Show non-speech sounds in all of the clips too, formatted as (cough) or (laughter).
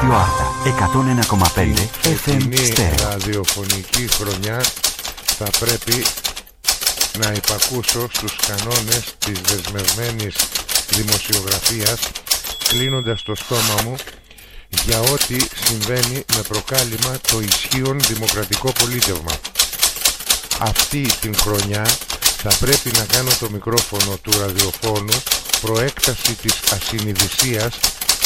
Ράδιο Άρτα 101,5 FM Στέρεο. ραδιοφωνική χρονιά θα πρέπει να υπακούσω στους κανόνες της δεσμευμένης δημοσιογραφίας κλείνοντας το στόμα μου για ό,τι συμβαίνει με προκάλημα το ισχύον δημοκρατικό πολίτευμα. Αυτή την χρονιά θα πρέπει να κάνω το μικρόφωνο του ραδιοφώνου προέκταση της ασυνειδησίας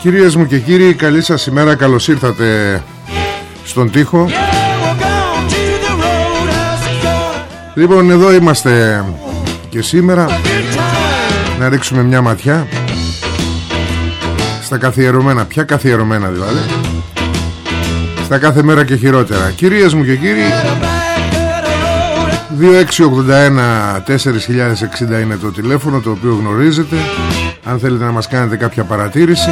Κυρίες μου και κύριοι καλή σας ημέρα Καλώς ήρθατε στον τοίχο. Λοιπόν εδώ είμαστε και σήμερα Να ρίξουμε μια ματιά Στα καθιερωμένα Ποια καθιερωμένα δηλαδή Στα κάθε μέρα και χειρότερα. Κυρίες μου και κύριοι 2681 4060 είναι το τηλέφωνο το οποίο γνωρίζετε. Αν θέλετε να μας κάνετε κάποια παρατήρηση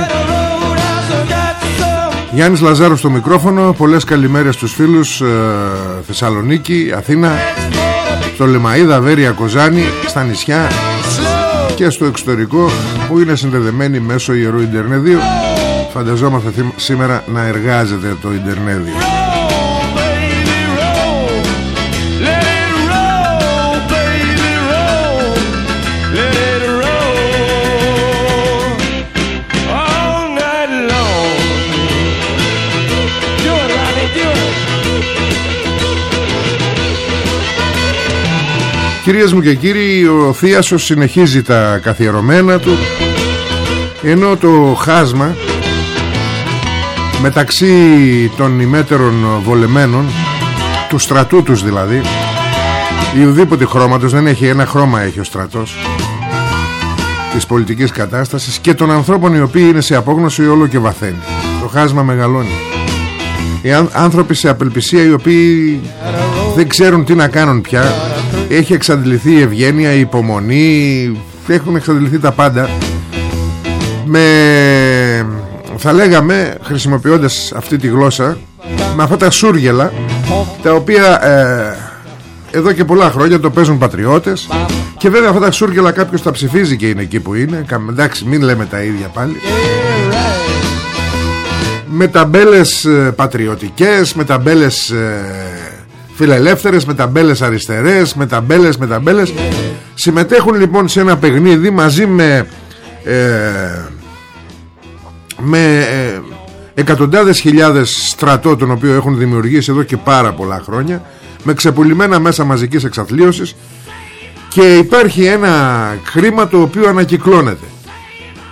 Γιάννης Λαζάρος στο μικρόφωνο. Πολλές καλημέρες στους φίλους ε, Θεσσαλονίκη, Αθήνα Στο Λεμαΐδα, Βέρεια, Κοζάνη Στα νησιά Και στο εξωτερικό Που είναι συνδεδεμένοι μέσω Ιερού Ιντερνεδίου. Φανταζόμαστε σήμερα να εργάζεται το Ιντερνέδιο Κυρίες μου και κύριοι ο Θίασος συνεχίζει τα καθιερωμένα του ενώ το χάσμα μεταξύ των ημέτερων βολεμένων του στρατού τους δηλαδή ή ουδήποτε χρώματος δεν έχει ένα χρώμα έχει ο στρατός της πολιτικής κατάστασης και των ανθρώπων οι οποίοι είναι σε απόγνωση όλο και βαθαίνει το χάσμα μεγαλώνει. Οι άνθρωποι σε απελπισία οι οποίοι δεν ξέρουν τι να κάνουν πια έχει εξαντληθεί η ευγένεια, η υπομονή έχουν εξαντληθεί τα πάντα. Με θα λέγαμε χρησιμοποιώντας αυτή τη γλώσσα με αυτά τα σούργελα τα οποία ε, εδώ και πολλά χρόνια το παίζουν πατριώτες. Και βέβαια αυτά τα σούργελα κάποιος τα ψηφίζει και είναι εκεί που είναι. Εντάξει μην λέμε τα ίδια πάλι. Με ταμπέλες ε, πατριωτικές με ταμπέλες ε, φιλελεύθερες με ταμπέλες αριστερές με ταμπέλες με ταμπέλες. Συμμετέχουν λοιπόν σε ένα παιχνίδι μαζί με ε, με ε, εκατοντάδες χιλιάδες στρατό τον οποίο έχουν δημιουργήσει εδώ και πάρα πολλά χρόνια με ξεπουλημένα μέσα μαζικής εξαθλίωσης. Και υπάρχει ένα χρήμα το οποίο ανακυκλώνεται.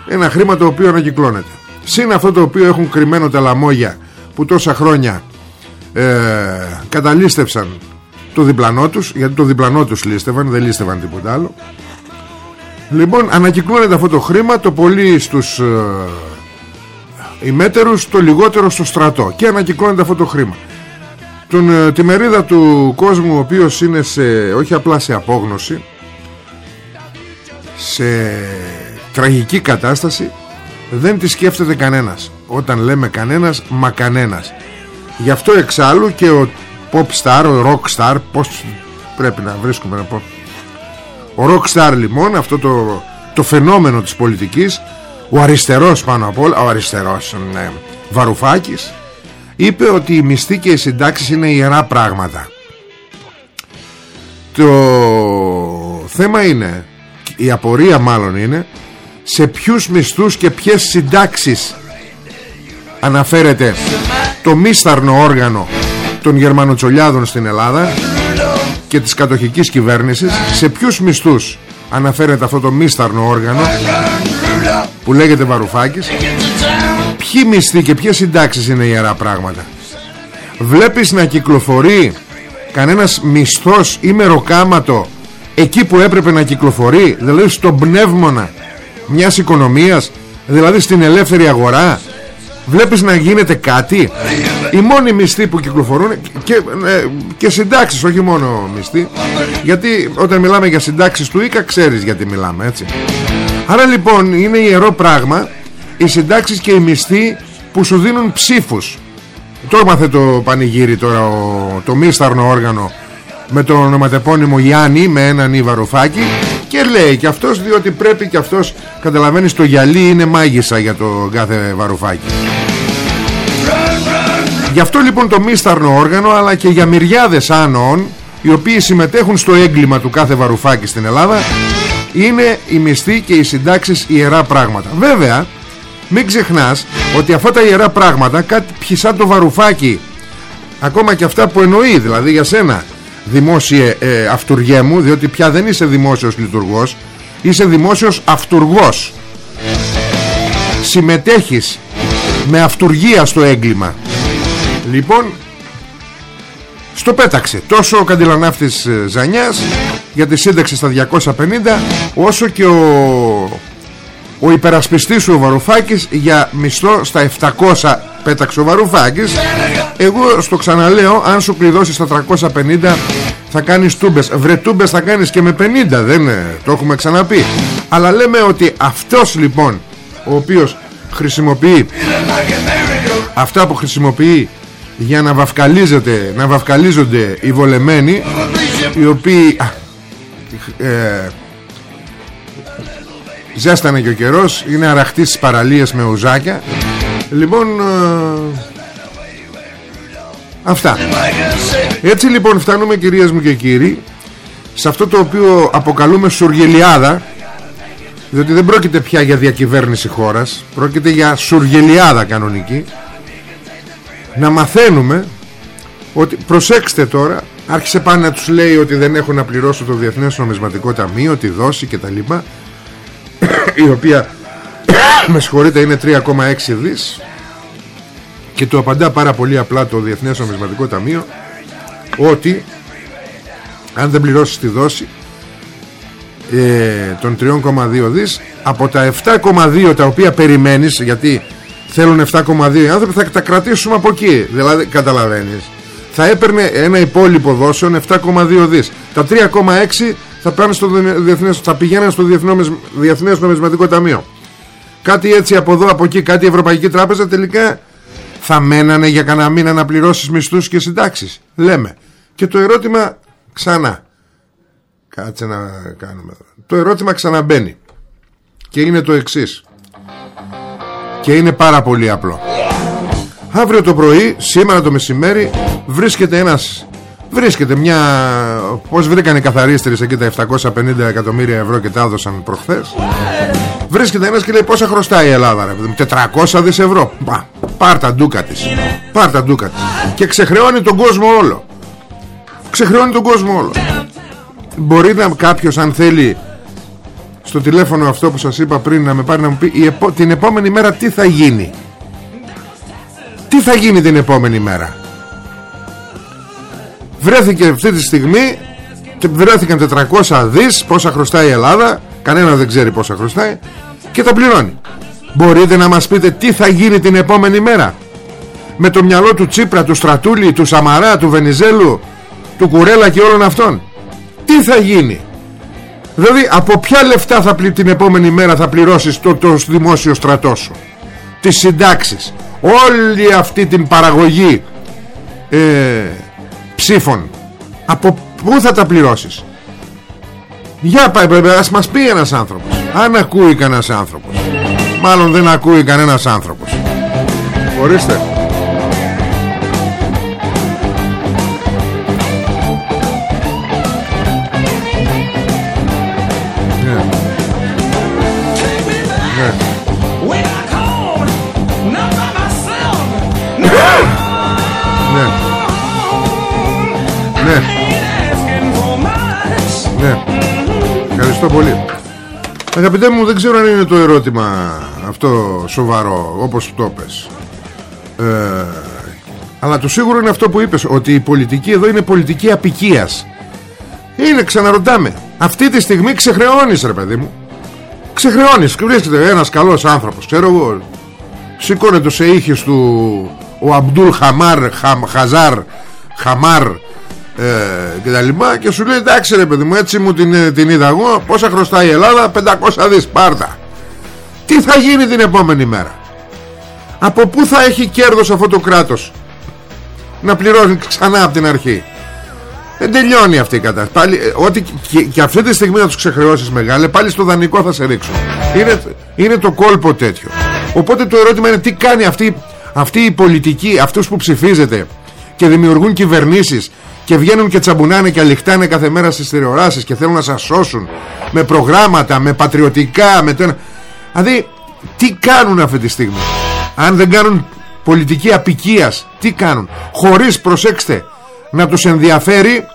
Ένα χρήμα το οποίο ανακυκλώνεται. Συν αυτό το οποίο έχουν κρυμμένο τα λαμόγια που τόσα χρόνια ε, καταλήστευσαν το διπλανό τους γιατί το διπλανό τους λίστευαν δεν λίστευαν τίποτα άλλο. Λοιπόν ανακυκλώνεται αυτό το χρήμα το πολύ στους ε, ημέτερους το λιγότερο στο στρατό. Και ανακυκλώνεται αυτό το χρήμα. Τον, ε, τη μερίδα του κόσμου ο οποίος είναι σε, όχι απλά σε απόγνωση σε τραγική κατάσταση δεν τη σκέφτεται κανένας. Όταν λέμε κανένας μα κανένας γι' αυτό εξάλλου και ο pop star, ο rock star πως πρέπει να βρίσκουμε να πω. Ο rock star λοιπόν αυτό το, το φαινόμενο της πολιτικής ο αριστερός πάνω απ' όλα ο αριστερός ναι, Βαρουφάκης είπε ότι οι μισθοί και οι συντάξεις είναι ιερά πράγματα. Το θέμα είναι η απορία μάλλον είναι σε ποιους μισθούς και ποιες συντάξεις αναφέρεται το μίσθαρνο όργανο των Γερμανοτσολιάδων στην Ελλάδα και της κατοχικής κυβέρνησης. Σε ποιους μισθούς αναφέρεται αυτό το μίσθαρνο όργανο που λέγεται Βαρουφάκης; Ποιοι μισθοί και ποιες συντάξεις είναι ιερά πράγματα; Βλέπεις να κυκλοφορεί κανένας μισθός ή μεροκάματο εκεί που έπρεπε να κυκλοφορεί δηλαδή στον πνεύμονα μιας οικονομίας δηλαδή στην ελεύθερη αγορά; Βλέπεις να γίνεται κάτι; Οι μόνοι μισθοί που κυκλοφορούν και, ε, και συντάξεις όχι μόνο μισθοί. Γιατί όταν μιλάμε για συντάξεις του ΙΚΑ ξέρεις γιατί μιλάμε έτσι. Άρα λοιπόν είναι ιερό πράγμα οι συντάξεις και οι μισθοί που σου δίνουν ψήφους. Το έμαθε το πανηγύρι τώρα το μίσταρνο όργανο με το ονοματεπώνυμο Γιάννη με έναν Ιβαροφάκη και λέει και αυτός διότι πρέπει και αυτός καταλαβαίνεις το γυαλί είναι μάγισσα για το κάθε Βαρουφάκη Γι' αυτό λοιπόν το μίσταρνο όργανο αλλά και για μυριάδες άνων οι οποίοι συμμετέχουν στο έγκλημα του κάθε Βαρουφάκη στην Ελλάδα είναι οι μισθοί και οι συντάξεις ιερά πράγματα. Βέβαια, μην ξεχνάς ότι αυτά τα ιερά πράγματα κάτι σαν το Βαρουφάκη ακόμα και αυτά που εννοεί δηλαδή για σένα δημόσιε ε, αυτουργέ μου διότι πια δεν είσαι δημόσιος λειτουργός είσαι δημόσιος αυτουργός συμμετέχεις με αυτουργία στο έγκλημα. Λοιπόν στο πέταξε τόσο ο καντιλανάφτης ε, Ζανιάς για τη σύνταξη στα 250 όσο και ο, ο υπερασπιστής σου ο Βαρουφάκης για μισθό στα 700 πέταξε ο Βαρουφάκης. Εγώ στο ξαναλέω αν σου κλειδώσει στα 350 θα κάνεις τούμπες. Βρε τούμπες θα κάνεις και με 50 δεν το έχουμε ξαναπεί. Αλλά λέμε ότι αυτός λοιπόν ο οποίος χρησιμοποιεί αυτά που χρησιμοποιεί για να βαφκαλίζεται να βαφκαλίζονται οι βολεμένοι οι οποίοι ε, ζέστανε και ο καιρός είναι αραχτής στις παραλίες με ουζάκια λοιπόν ε, αυτά. Έτσι λοιπόν φτάνουμε κυρίες μου και κύριοι σε αυτό το οποίο αποκαλούμε σουργελιάδα διότι δεν πρόκειται πια για διακυβέρνηση χώρας πρόκειται για σουργελιάδα κανονική. Να μαθαίνουμε ότι προσέξτε τώρα άρχισε πάνε να τους λέει ότι δεν έχουν να πληρώσουν το Διεθνές Νομισματικό Ταμείο τη δόση και τα λοιπά η οποία (coughs) με συγχωρείτε είναι 3,6 δις. Και του απαντά πάρα πολύ απλά το Διεθνές Νομισματικό Ταμείο ότι αν δεν πληρώσεις τη δόση ε, των 3,2 δις από τα 7,2 τα οποία περιμένεις γιατί θέλουν 7,2 άνθρωποι θα τα κρατήσουμε από εκεί. Δηλαδή καταλαβαίνεις. Θα έπαιρνε ένα υπόλοιπο δόσεων 7,2 δις. Τα 3,6 θα, πάνε στο διεθνές, θα πηγαίνουν στο Διεθνές, Διεθνές Νομισματικό Ταμείο κάτι έτσι από εδώ από εκεί κάτι Ευρωπαϊκή Τράπεζα τελικά θα μένανε για κανένα μήνα να πληρώσεις μισθούς και συντάξεις. Λέμε. Και το ερώτημα ξανά. Κάτσε να κάνουμε το ερώτημα ξαναμπαίνει. Και είναι το εξής. Και είναι πάρα πολύ απλό. Αύριο το πρωί, σήμερα το μεσημέρι Βρίσκεται ένας Βρίσκεται μια Πως βρήκαν οι καθαρίστερες εκεί τα 750 εκατομμύρια ευρώ Και τα έδωσαν προχθές. Βρίσκεται ένας και λέει πόσα χρωστάει η Ελλάδα ρε, 400 δις ευρώ. Πα, Πάρ τα ντούκα της Πάρ τα ντούκα της. Και ξεχρεώνει τον κόσμο όλο. Ξεχρεώνει τον κόσμο όλο. Μπορεί να κάποιος αν θέλει στο τηλέφωνο αυτό που σας είπα πριν να με πάρει να μου πει την επόμενη μέρα τι θα γίνει; Τι θα γίνει την επόμενη μέρα; Βρέθηκε αυτή τη στιγμή βρέθηκαν 400 δις πόσα χρωστάει η Ελλάδα κανένα δεν ξέρει πόσα χρωστάει και τα πληρώνει. Μπορείτε να μας πείτε τι θα γίνει την επόμενη μέρα. Με το μυαλό του Τσίπρα, του Στρατούλη, του Σαμαρά, του Βενιζέλου του Κουρέλα και όλων αυτών. Τι θα γίνει; Δηλαδή από ποια λεφτά θα πλη, την επόμενη μέρα θα πληρώσεις το, το δημόσιο στρατό σου; Τις συντάξεις. Όλη αυτή την παραγωγή ε, ψήφων. Από πού θα τα πληρώσεις; Για πάει ας μας πει ένας άνθρωπος. Αν ακούει κανένας άνθρωπος. Μάλλον δεν ακούει κανένας άνθρωπος. Ορίστε ευχαριστώ πολύ. Αγαπητέ μου δεν ξέρω αν είναι το ερώτημα αυτό σοβαρό όπως το πες. Ε, αλλά το σίγουρο είναι αυτό που είπες Ότι η πολιτική εδώ είναι πολιτική απικίας. Είναι ξαναρωτάμε Αυτή τη στιγμή ξεχρεώνεις ρε παιδί μου. Ξεχρεώνεις Βρίσκεται ένας καλός άνθρωπος Ξέρω εγώ. Σηκώνεται σε ήχες του Ο Αμπτούλ Χαμάρ Χαμ, Χαζάρ Χαμάρ ε, και τα λοιπά. Και σου λέει εντάξει ρε παιδί μου έτσι μου την, την είδα εγώ. Πόσα χρωστάει η Ελλάδα 500 δις πάρτα. Τι θα γίνει την επόμενη μέρα; Από πού θα έχει κέρδος αυτό το κράτος να πληρώνει ξανά από την αρχή; Δεν τελειώνει αυτή η κατάσταση. Πάλι, ε, ό,τι και, και αυτή τη στιγμή να τους ξεχρεώσεις μεγάλε πάλι στο δανεικό θα σε ρίξουν είναι, είναι το κόλπο τέτοιο. Οπότε το ερώτημα είναι τι κάνει αυτή, αυτή η πολιτική αυτούς που ψηφίζετε και δημιουργούν κυβερνήσεις και βγαίνουν και τσαμπουνάνε και αληχτάνε κάθε μέρα στις τηλεοράσεις και θέλουν να σας σώσουν με προγράμματα, με πατριωτικά με το... δηλαδή τι κάνουν αυτή τη στιγμή; Αν δεν κάνουν πολιτική απικίας τι κάνουν; Χωρίς προσέξτε να τους ενδιαφέρει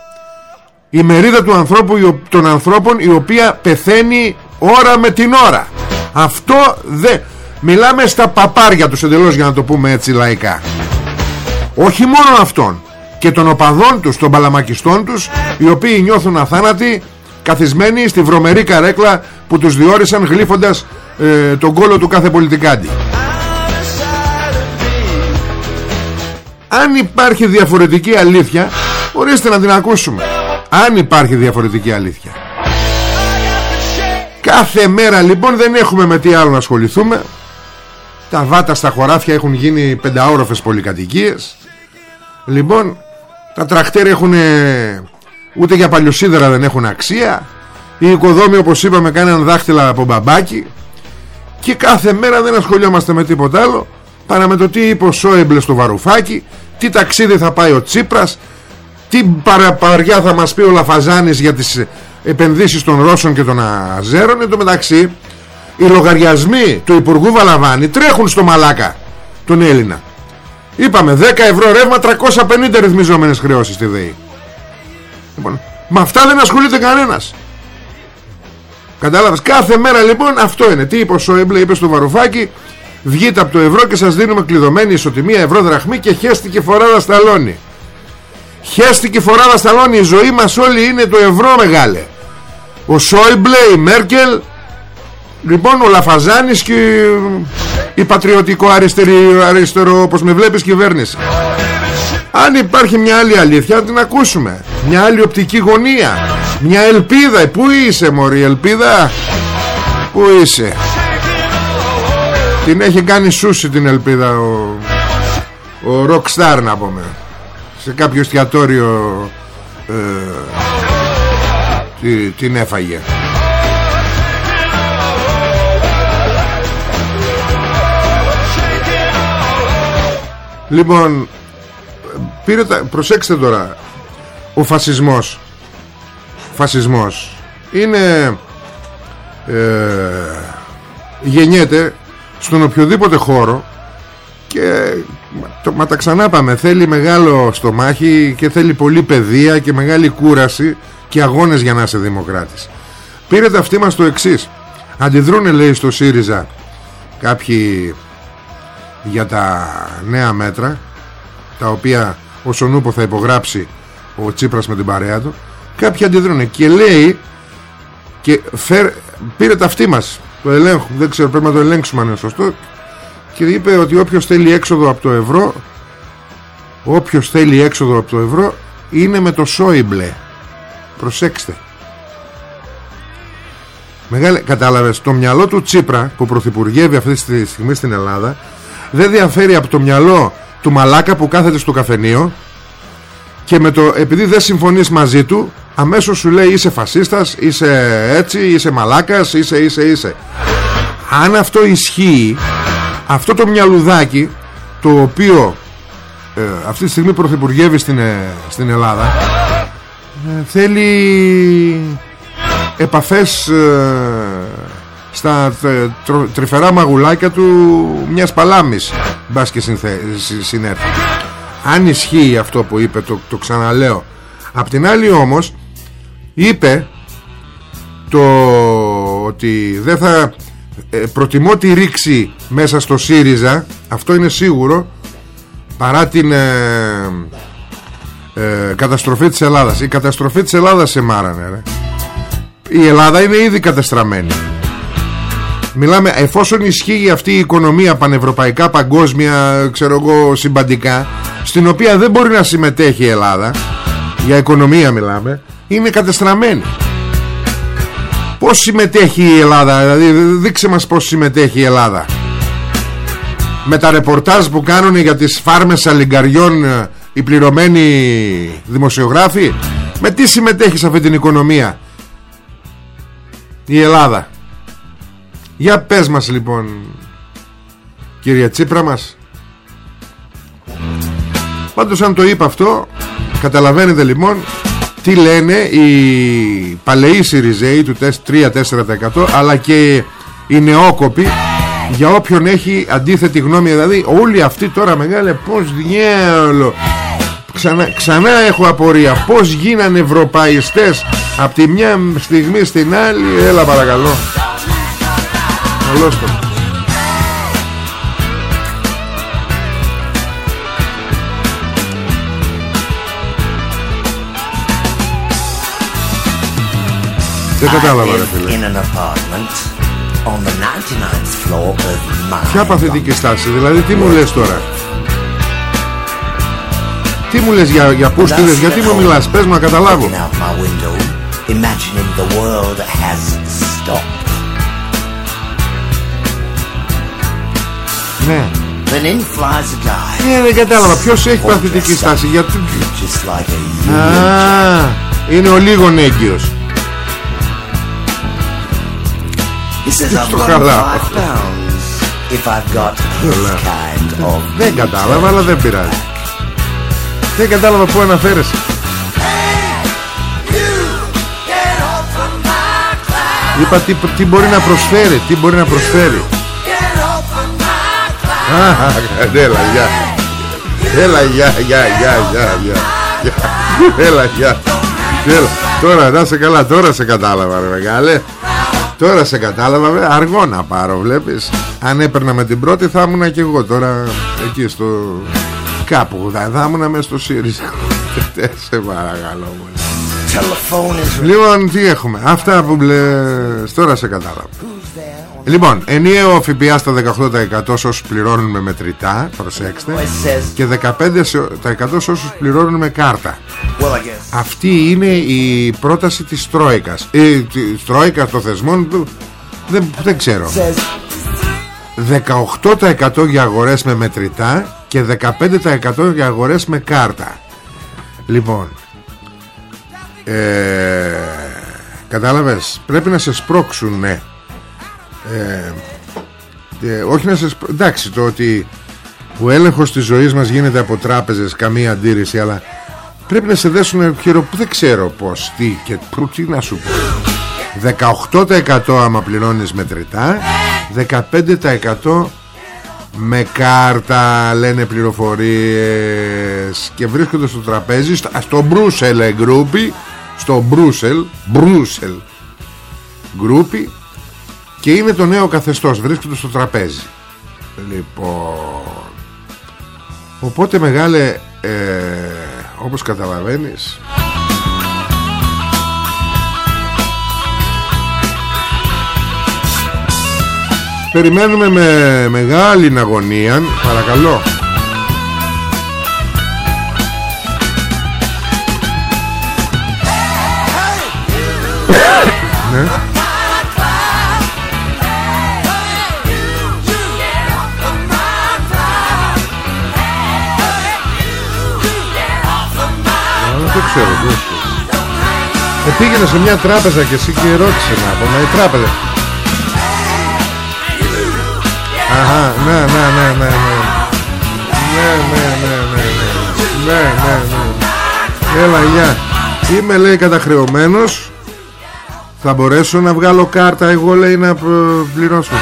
η μερίδα του ανθρώπου, των ανθρώπων η οποία πεθαίνει ώρα με την ώρα. Αυτό δεν μιλάμε στα παπάρια τους εντελώς για να το πούμε έτσι λαϊκά όχι μόνο αυτόν και των οπαδών τους, των παλαμακιστών τους οι οποίοι νιώθουν αθάνατοι καθισμένοι στη βρωμερή καρέκλα που τους διόρισαν γλύφοντας ε, τον κόλο του κάθε πολιτικάντη. Αν υπάρχει διαφορετική αλήθεια ορίστε να την ακούσουμε. Αν υπάρχει διαφορετική αλήθεια. Κάθε μέρα λοιπόν δεν έχουμε με τι άλλο να ασχοληθούμε. Τα βάτα στα χωράφια έχουν γίνει πενταόροφες πολυκατοικίες λοιπόν τα τρακτέρ έχουν ούτε για παλιοσίδερα δεν έχουν αξία. Οι οικοδόμοι όπως είπαμε κάναν δάχτυλα από μπαμπάκι και κάθε μέρα δεν ασχολιόμαστε με τίποτα άλλο παρά με το τι είπε ο Σόεμπλε στο Βαρουφάκι τι ταξίδι θα πάει ο Τσίπρας τι παραπαριά θα μας πει ο Λαφαζάνης για τις επενδύσεις των Ρώσων και των Αζέρων. Εν τω μεταξύ οι λογαριασμοί του Υπουργού Βαλαβάνη τρέχουν στο μαλάκα τον Έλληνα Είπαμε 10 ευρώ ρεύμα 350 ρυθμιζόμενες χρεώσεις στη ΔΕΗ. Λοιπόν, Με αυτά δεν ασχολείται κανένας. Κατάλαβες Κάθε μέρα λοιπόν αυτό είναι. Τι είπες ο Σόιμπλε είπες στο Βαρουφάκι Βγείτε από το ευρώ και σας δίνουμε κλειδωμένη ισοτιμία ευρώ δραχμή Και χέστηκε φοράδα σταλόνι. Χέστηκε φοράδα σταλόνι Η ζωή μας όλη είναι το ευρώ μεγάλε. Ο Σόιμπλε, η Μέρκελ Λοιπόν ο Λαφαζάνης και η πατριωτικό αριστερή, αριστερό όπως με βλέπεις κυβέρνηση. Αν υπάρχει μια άλλη αλήθεια να την ακούσουμε. Μια άλλη οπτική γωνία. Μια ελπίδα. Πού είσαι μωρή ελπίδα; Πού είσαι; Την έχει κάνει σούσι την ελπίδα Ο, ο Rockstar να πούμε. Σε κάποιο εστιατόριο ε, την έφαγε Λοιπόν πήρε τα, Προσέξτε τώρα Ο φασισμός Φασισμός Είναι ε, Γεννιέται Στον οποιοδήποτε χώρο Και το, Μα τα ξανά πάμε Θέλει μεγάλο στομάχι Και θέλει πολλή παιδεία και μεγάλη κούραση Και αγώνες για να είσαι δημοκράτης. Πήρε τα αυτή μας το εξής. Αντιδρούνε λέει στο ΣΥΡΙΖΑ Κάποιοι για τα νέα μέτρα τα οποία ο Σονούπο θα υπογράψει ο Τσίπρας με την παρέα του κάποιοι αντιδρούν και λέει και φέρ, πήρε τα αυτή μας το ελέγχου, δεν ξέρω πρέπει να το ελέγξουμε αν είναι σωστό και είπε ότι όποιος θέλει έξοδο από το ευρώ όποιος θέλει έξοδο από το ευρώ είναι με το Σόιμπλε. Προσέξτε. Μεγάλη, κατάλαβες το μυαλό του Τσίπρα που πρωθυπουργεύει αυτή τη στιγμή στην Ελλάδα δεν διαφέρει από το μυαλό του μαλάκα που κάθεται στο καφενείο και με το, επειδή δεν συμφωνείς μαζί του αμέσως σου λέει είσαι φασίστας, είσαι έτσι, είσαι μαλάκας, είσαι, είσαι, είσαι. Αν αυτό ισχύει, αυτό το μυαλουδάκι το οποίο ε, αυτή τη στιγμή πρωθυπουργεύει στην, ε, στην Ελλάδα ε, θέλει επαφές στα τρυφερά μαγουλάκια του μιας παλάμης μπας και συνέρθει αν ισχύει αυτό που είπε το, το ξαναλέω. Απ' την άλλη όμως είπε το ότι δεν θα ε, προτιμώ τη ρήξη μέσα στο ΣΥΡΙΖΑ αυτό είναι σίγουρο παρά την ε, ε, καταστροφή της Ελλάδας. Η καταστροφή της Ελλάδας σε μάρανε ρε. η Ελλάδα είναι ήδη κατεστραμμένη Μιλάμε εφόσον ισχύει αυτή η οικονομία πανευρωπαϊκά, παγκόσμια, ξέρω εγώ, συμπαντικά, στην οποία δεν μπορεί να συμμετέχει η Ελλάδα, για οικονομία μιλάμε, είναι κατεστραμμένη. Πώς συμμετέχει η Ελλάδα, δηλαδή δείξε μας πώς συμμετέχει η Ελλάδα. Με τα ρεπορτάζ που κάνουν για τις φάρμες αλληγκαριών ε, οι πληρωμένοι δημοσιογράφοι, με τι συμμετέχει σε αυτή την οικονομία η Ελλάδα; Για πες μας λοιπόν Κύριε Τσίπρα μας. Πάντως αν το είπα αυτό Καταλαβαίνετε λοιπόν Τι λένε οι παλαιοί Σιριζέοι Του 3-4% Αλλά και οι νεόκοποι Για όποιον έχει αντίθετη γνώμη. Δηλαδή όλοι αυτοί τώρα μεγάλε Πως διέλο. Ξανά, ξανά έχω απορία. Πως γίνανε ευρωπαϊστές Από τη μια στιγμή στην άλλη. Έλα παρακαλώ Καλώς το. Δεν κατάλαβα ρε φίλε. Ποια παθητική στάση Δηλαδή τι μου λες τώρα; Τι μου λες για, για πούστιδες Γιατί μου μιλάς; Πες μου να καταλάβω. Imagining the world has stopped Ναι. Ναι, δεν κατάλαβα. Ποιος έχει παθητική στάση. Γιατί... Α, είναι ο λίγον έγκυος. Στο καλά. Δεν κατάλαβα, αλλά δεν πειράζει. Δεν κατάλαβα πού αναφέρεσαι. Είπα τι, τι μπορεί να προσφέρει Τι μπορεί να προσφέρει Έλα γεια. Έλα γεια γεια γεια γεια Έλα γεια. Τώρα να σε καλά. Τώρα σε κατάλαβα ρε μεγάλε. Τώρα σε κατάλαβα Αργό να πάρω βλέπεις. Αν έπαιρνα με την πρώτη θα ήμουν και εγώ τώρα Εκεί στο Κάπου. Θα ήμουν μέσα στο ΣΥΡΙΖΑ. (laughs) Σε παρακαλώ Λοιπόν τι έχουμε. Αυτά που μπλε Τώρα σε κατάλαβα Λοιπόν, ενιαίο ΦΠΑ στα 18% όσους πληρώνουν με μετρητά, προσέξτε, και 15% όσους πληρώνουν με κάρτα. Αυτή είναι η πρόταση της Τρόικας. Ε, της Τρόικας των θεσμών, δεν, δεν ξέρω. 18% για αγορές με μετρητά και 15% για αγορές με κάρτα. Λοιπόν, ε, κατάλαβες, πρέπει να σε σπρώξουν, ναι ε, ε, όχι να σας εντάξει το ότι ο έλεγχος της ζωής μας γίνεται από τράπεζες καμία αντίρρηση αλλά πρέπει να σε δέσουν χειρο δεν ξέρω πως τι και πού τι να σου πω. 18% άμα πληρώνεις μετρητά 15% με κάρτα λένε πληροφορίες και βρίσκονται στο τραπέζι στο Brussels Group στο Brussels Brussels Group και είναι το νέο καθεστώς βρίσκεται στο τραπέζι. Λοιπόν. Οπότε μεγάλε ε, όπως καταλαβαίνεις περιμένουμε με μεγάλη αγωνία παρακαλώ. Ναι δεν ξέρω ε, πήγαινε σε μια τράπεζα και εσύ και ρώτησε να πω, μα η τράπεζα. Αχα, ναι, ναι, ναι, ναι, ναι. Ναι, ναι, ναι, ναι, ναι, ναι, ναι, ναι. Έλα, γεια. Είμαι, λέει, καταχρεωμένος. Θα μπορέσω να βγάλω κάρτα εγώ λέει να πληρώσω.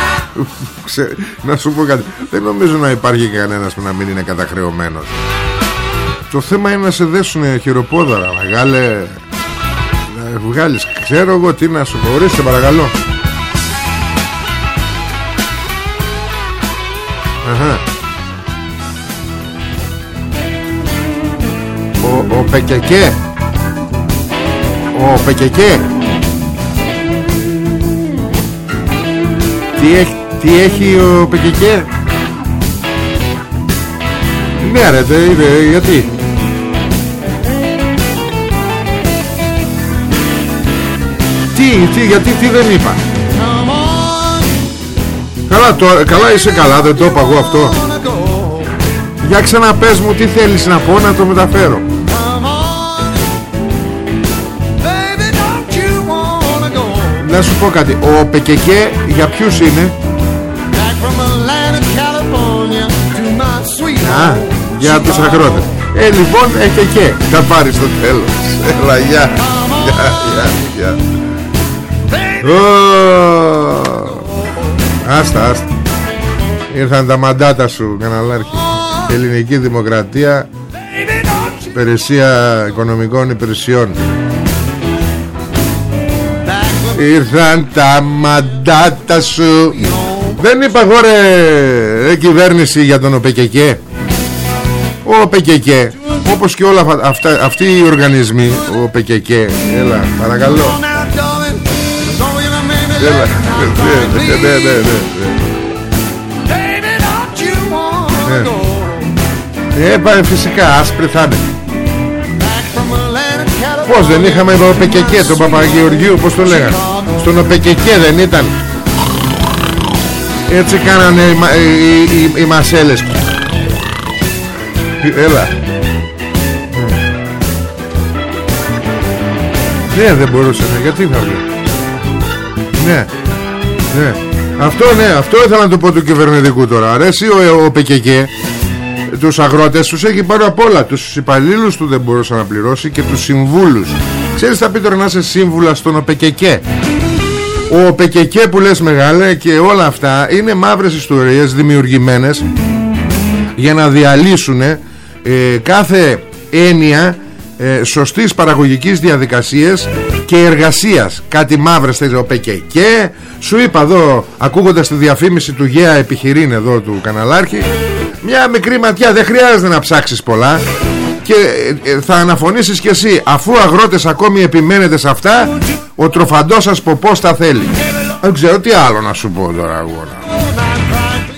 Να σου πω κάτι. Δεν νομίζω να υπάρχει κανένας που να μην είναι καταχρεωμένος το θέμα είναι να σε δέσουν χειροπόδαρα Μεγάλε. Βγάλεις. Ξέρω εγώ τι να σου πω. Ορίστε παρακαλώ. Αχα. Ο, ο Πεκεκέ. Ο Πεκεκέ. Τι έχει, τι έχει ο Πεκεκέ; Ναι ρε γιατί; Τι, τι, γιατί, τι δεν είπα. Καλά, το, καλά είσαι καλά, δεν το είπα εγώ αυτό. Για ξαναπες μου τι θέλεις να πω να το μεταφέρω. Να σου πω κάτι Ο Πεκεκέ για ποιους είναι; Α, για τους αγρότες Ε λοιπόν Εκεκέ Θα πάρεις το τέλος. Έλα γεια. Γεια γεια γεια Άστα άστα. Ήρθαν τα μαντάτα σου καναλάρχη. Ελληνική Δημοκρατία Υπηρεσία Οικονομικών Υπηρεσιών. Ήρθαν τα μαντάτα σου. Δεν είπα εγώ ρε κυβέρνηση για τον ΟΠΕΚΕΚΕ. Ο ΟΠΕΚΕΚΕ Όπως και όλα αυτά Αυτοί οι οργανισμοί Ο ΟΠΕΚΕΚΕ Έλα παρακαλώ. Έλα Ναι ναι ναι ναι Έπα φυσικά άσπρη θα είναι Πώς δεν είχαμε εδώ Πεκεκέ τον Παπαγεωργίου Πώς το λέγανε Στον Οπεκεκέ δεν ήταν Έτσι κάνανε οι, οι, οι, οι μασέλες Έλα Ναι δεν μπορούσε Γιατί θα βγει ναι, ναι. Αυτό ναι, αυτό ήθελα να το πω του κυβερνητικού τώρα. Αρέσει ο, ο Πεκεκέ τους αγρότες τους έχει πάρει απ' όλα Τους υπαλλήλους του δεν μπορούσε να πληρώσει Και τους συμβούλους Ξέρεις θα πει τώρα να είσαι σύμβουλα στον ΟΠΕΚΕΚΕ Ο ΟΠΕΚΕΚΕ που λες μεγάλε Και όλα αυτά είναι μαύρες ιστορίες Δημιουργημένες Για να διαλύσουν ε, Κάθε έννοια ε, σωστής παραγωγικής διαδικασίας και εργασίας. Κάτι μαύρες θες ο και σου είπα εδώ ακούγοντας τη διαφήμιση του Γέα επιχειρήν εδώ του καναλάρχη μια μικρή ματιά δεν χρειάζεται να ψάξεις πολλά. Και ε, ε, θα αναφωνήσεις και εσύ αφού αγρότες ακόμη επιμένετε σε αυτά ο τροφαντός σας ποπός τα θέλει. Δεν ξέρω τι άλλο να σου πω τώρα αγώνα.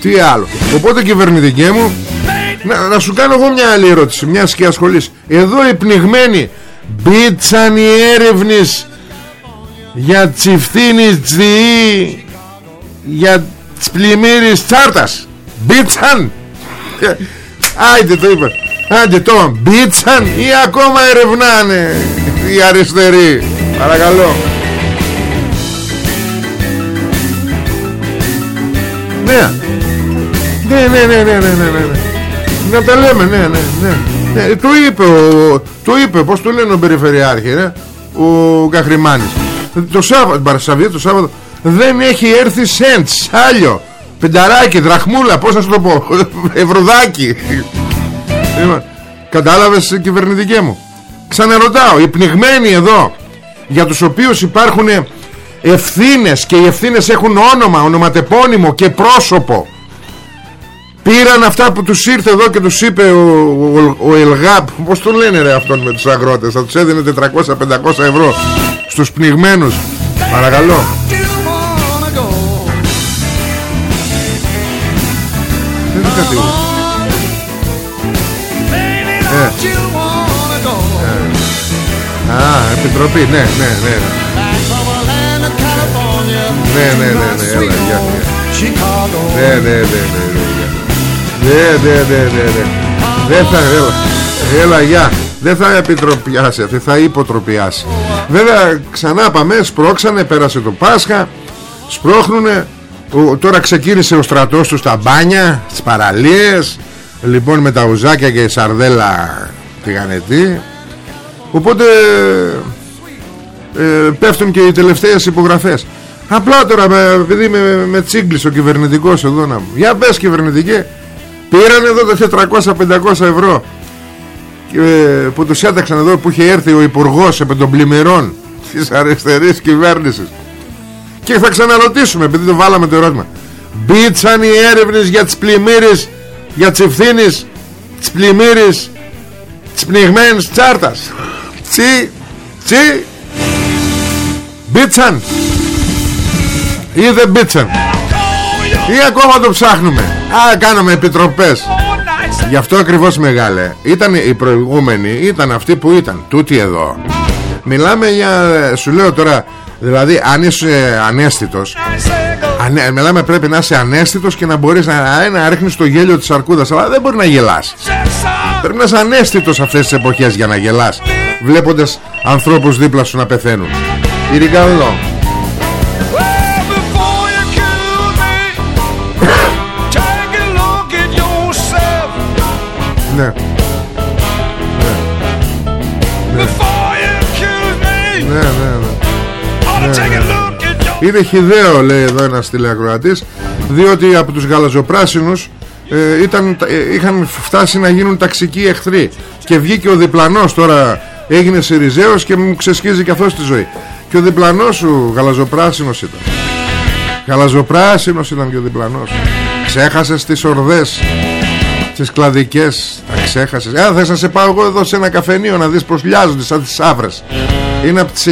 Τι άλλο. Οπότε κυβερνητικέ μου να, να σου κάνω εγώ μια άλλη ερώτηση Μιας και ασχολείς. Εδώ οι πνιγμένοι Μπίτσαν οι έρευνες Για τσιφθήνης τσιή Για τσπλημμύρης τσάρτας. Μπίτσαν! (laughs) Άιντε το είπα Άντε το. Μπίτσαν ή ακόμα ερευνάνε οι αριστεροί. Παρακαλώ. Ναι. Ναι ναι ναι ναι ναι ναι ναι να τα λέμε ναι ναι ναι, ναι. Το είπε ο, Το είπε πως το λένε ο Περιφερειάρχη ρε, Ο Καχρημάνης Το Σάββατο Παρασαββία το Σάββατο Δεν έχει έρθει σέντς Άλλο Πενταράκι δραχμούλα πως να σου το πω (laughs) Ευρουδάκι Κατάλαβες κυβερνητικέ μου. Ξαναρωτάω Οι πνιγμένοι εδώ Για τους οποίους υπάρχουν ευθύνες Και οι ευθύνες έχουν όνομα Ονοματεπώνυμο και πρόσωπο Πήραν αυτά που τους ήρθε εδώ και τους είπε ο, ο, ο Ελγάπ. Πώς το λένε ρε αυτόν με τους αγρότες. Θα τους έδινε 400-500 ευρώ Στους πνιγμένους. Παρακαλώ. Δεν κάτι ε. ε. Α, επιτροπή, ναι, ναι, ναι. Ναι, ναι, ναι, ναι, έλα, γεια, Ναι, ναι, ναι, ναι, ναι ναι, ναι, ναι, ναι, ναι. Δεν θα, έλα, έλα, γεια. Δεν θα επιτροπιάσει αυτή, θα υποτροπιάσει. Βέβαια, ξανά πάμε, σπρώξανε, πέρασε το Πάσχα, σπρώχνουνε. τώρα ξεκίνησε ο στρατός του στα μπάνια, στις παραλίες. Λοιπόν, με τα ουζάκια και η σαρδέλα τηγανετή. Οπότε ε, πέφτουν και οι τελευταίες υπογραφές. Απλά τώρα, επειδή με, με τσίγκλησε ο κυβερνητικός εδώ να μου. Για πες κυβερνητικέ, Πήραν εδώ τα 400-500 ευρώ. Ε, που τους έταξαν εδώ που είχε έρθει ο Υπουργός επί των πλημμυρών της αριστερής κυβέρνησης. Και θα ξαναρωτήσουμε επειδή το βάλαμε το ερώτημα μπήτσαν οι έρευνες για τις πλημμύρες για τις ευθύνες τις πλημμύρες τις πνιγμένες τσάρτας; Τσι τσι μπήτσαν ή δεν μπήτσαν; Ή ακόμα το ψάχνουμε; Α κάναμε επιτροπές. Γι' αυτό ακριβώς μεγάλε. Ήταν οι προηγούμενοι Ήταν αυτοί που ήταν. Τούτοι εδώ. Μιλάμε για Σου λέω τώρα Δηλαδή αν είσαι ανέστητος ανέ, Μιλάμε πρέπει να είσαι ανέστητος Και να μπορείς να, να ρίχνεις το γέλιο της αρκούδας Αλλά δεν μπορεί να γελάς. Πρέπει να είσαι ανέστητος αυτές τις εποχές Για να γελάς Βλέποντας ανθρώπους δίπλα σου να πεθαίνουν. Ιρικαλό Είναι χιδαίο λέει εδώ ένας τηλεακροατής Διότι από τους γαλαζοπράσινους ε, ήταν, ε, είχαν φτάσει να γίνουν ταξικοί εχθροί. Και βγήκε ο διπλανός τώρα Έγινε Σιριζέος και μου ξεσκίζει καθώς τη ζωή. Και ο διπλανός σου γαλαζοπράσινος ήταν. Γαλαζοπράσινος ήταν και ο διπλανός. Ξέχασες τις ορδές τις κλαδικές Τα ξέχασες. Α, θες να σε πάω εγώ εδώ σε ένα καφενείο Να δεις πως λιάζονται σαν τις άβρες Είναι από τις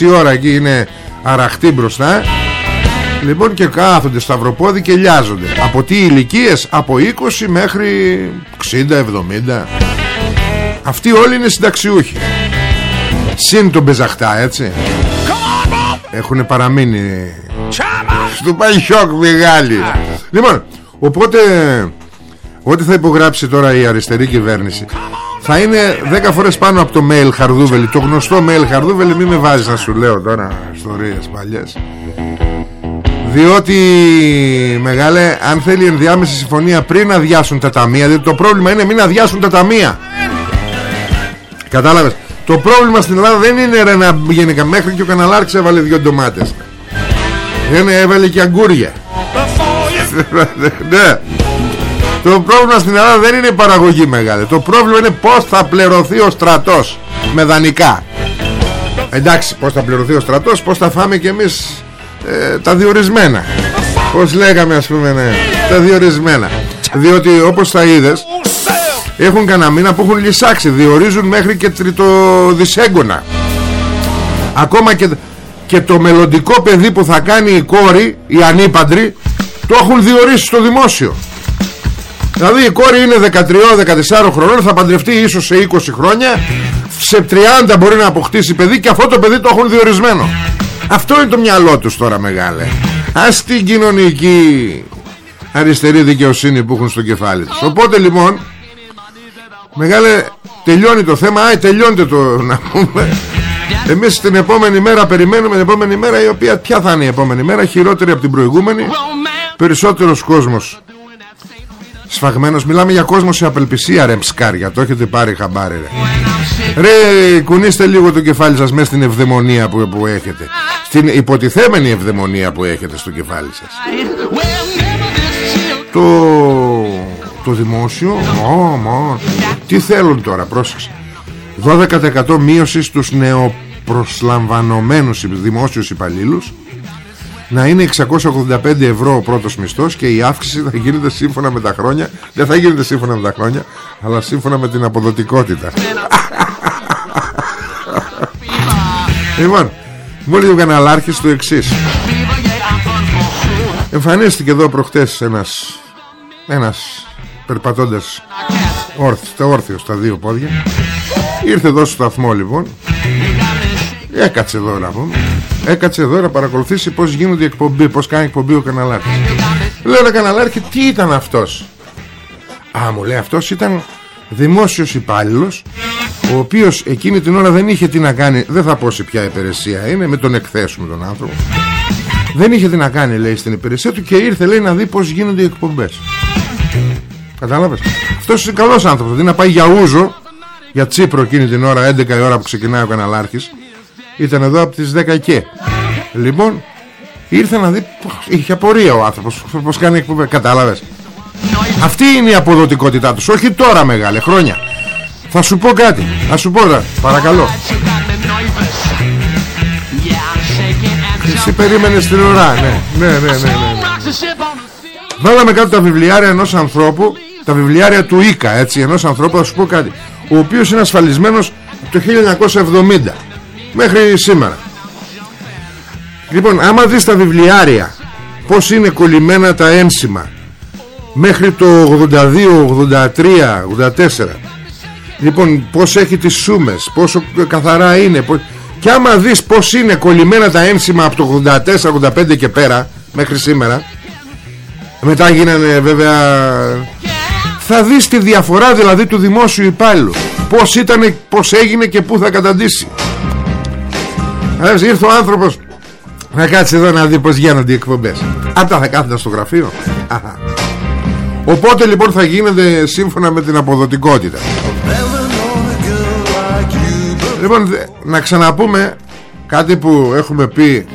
9.30 ώρα εκεί Είναι αραχτή μπροστά. Λοιπόν και κάθονται σταυροπόδι και λιάζονται. Από τι ηλικίες, Από 20 μέχρι 60-70 Αυτοί όλοι είναι συνταξιούχοι. Συν τον Μπεζαχτά έτσι. Έχουν παραμείνει Στο πάει χιόκ μεγάλη Λοιπόν Οπότε Ό,τι θα υπογράψει τώρα η αριστερή κυβέρνηση θα είναι 10 φορές πάνω από το mail χαρδούβελη. Το γνωστό mail χαρδούβελη Μην με βάζεις να σου λέω τώρα Ιστορίες παλιές. Διότι Μεγάλε αν θέλει ενδιάμεση συμφωνία Πριν αδειάσουν τα ταμεία Διότι το πρόβλημα είναι μην αδειάσουν τα ταμεία. Κατάλαβες. Το πρόβλημα στην Ελλάδα δεν είναι ρε, να γίνει Μέχρι και ο Καναλάρξ έβαλε δυο ντομάτες. Δεν έβαλε και αγκούρια. (laughs) Ναι το πρόβλημα στην Ελλάδα δεν είναι η παραγωγή μεγάλη. Το πρόβλημα είναι πως θα πληρωθεί ο στρατός Με δανεικά. Εντάξει πως θα πληρωθεί ο στρατός Πως θα φάμε κι εμείς ε, Τα διορισμένα. Πως λέγαμε ας πούμε ναι, Τα διορισμένα. Διότι όπως θα είδες Έχουν κανένα μήνα που έχουν λυσάξει Διορίζουν μέχρι και τριτοδισέγγωνα Ακόμα και, και το μελλοντικό παιδί που θα κάνει η κόρη Η ανήπαντρη Το έχουν διορίσει στο δημόσιο Δηλαδή η κόρη είναι 13-14 χρονών Θα παντρευτεί ίσως σε 20 χρόνια Σε 30 μπορεί να αποκτήσει παιδί Και αυτό το παιδί το έχουν διορισμένο. Αυτό είναι το μυαλό τους τώρα μεγάλε. Ας την κοινωνική Αριστερή δικαιοσύνη που έχουν στο κεφάλι τους. Οπότε λοιπόν Μεγάλε τελειώνει το θέμα. Άι τελειώνεται το (laughs) να πούμε. Εμείς την επόμενη μέρα περιμένουμε Την επόμενη μέρα η οποία ποια θα είναι η επόμενη μέρα Χειρότερη από την προηγούμενη. Περισσότερος κόσμος Σφαγμένος. Μιλάμε για κόσμο σε απελπισία ρε ψκάρια. Το έχετε πάρει χαμπάρι ρε. Ρε κουνήστε λίγο το κεφάλι σας Μέσα στην ευδαιμονία που, που έχετε. Στην υποτιθέμενη ευδαιμονία που έχετε στο κεφάλι σας. Το, το δημόσιο oh, Τι θέλουν τώρα πρόσεξε. 12% μείωσης στους νεοπροσλαμβανομένους δημόσιους υπαλλήλους να είναι 685 ευρώ ο πρώτος μισθός και η αύξηση θα γίνεται σύμφωνα με τα χρόνια. Δεν θα γίνεται σύμφωνα με τα χρόνια αλλά σύμφωνα με την αποδοτικότητα. Λοιπόν Μόλις ο καναλάρχης το εξής. Εμφανίστηκε εδώ προχτές ένας Ένας Περπατώντας όρθιο, όρθιο στα δύο πόδια. Ήρθε εδώ στο σταθμό λοιπόν. Έκατσε εδώ να πούμε Έκατσε εδώ να παρακολουθήσει πως γίνονται οι εκπομπή Πως κάνει εκπομπή ο καναλάρχης. Λέω ρε καναλάρχη τι ήταν αυτός; Α μου λέει αυτός ήταν Δημόσιος υπάλληλος, Ο οποίος εκείνη την ώρα δεν είχε τι να κάνει Δεν θα πω σε ποια υπηρεσία είναι Με τον εκθέσουμε τον άνθρωπο. Δεν είχε τι να κάνει λέει στην υπηρεσία του Και ήρθε λέει να δει πως γίνονται οι εκπομπές. Κατάλαβες; Αυτός είναι καλός άνθρωπος. Δηλαδή να πάει για ούζο για Τσίπρο εκείνη την ώρα 11 η ώρα που ξεκινάει ο καναλάρχης ήταν εδώ από τις 10 και. Λοιπόν Ήρθε να δει Είχε απορία ο άνθρωπος Πως κάνει εκπομπή Κατάλαβες. Αυτή είναι η αποδοτικότητά τους Όχι τώρα μεγάλη χρόνια. Θα σου πω κάτι Θα σου πω τώρα Παρακαλώ. Εσύ περίμενες την ώρα ναι, ναι, ναι, ναι, ναι. Βάλαμε κάτω τα βιβλιάρια ενός ανθρώπου Τα βιβλιάρια του Ίκα έτσι Ενός ανθρώπου θα σου πω κάτι Ο οποίος είναι ασφαλισμένος το 1970 Μέχρι σήμερα. Λοιπόν άμα δεις τα βιβλιάρια Πως είναι κολλημένα τα ένσημα Μέχρι το 82, 83, 84 Λοιπόν πως έχει τις σούμες Πόσο καθαρά είναι πως... Και άμα δεις πως είναι κολλημένα τα ένσημα Από το 84, 85 και πέρα Μέχρι σήμερα Μετά γίνανε βέβαια Θα δεις τη διαφορά δηλαδή του δημόσιου υπάλληλου. Πως ήταν, πως έγινε και πού θα καταντήσει Ήρθε ο άνθρωπος. Να κάτσει εδώ να δει πως γίνονται οι εκπομπές. Αυτά θα κάθεται στο γραφείο. Οπότε λοιπόν θα γίνεται σύμφωνα με την αποδοτικότητα. Λοιπόν να ξαναπούμε κάτι που έχουμε πει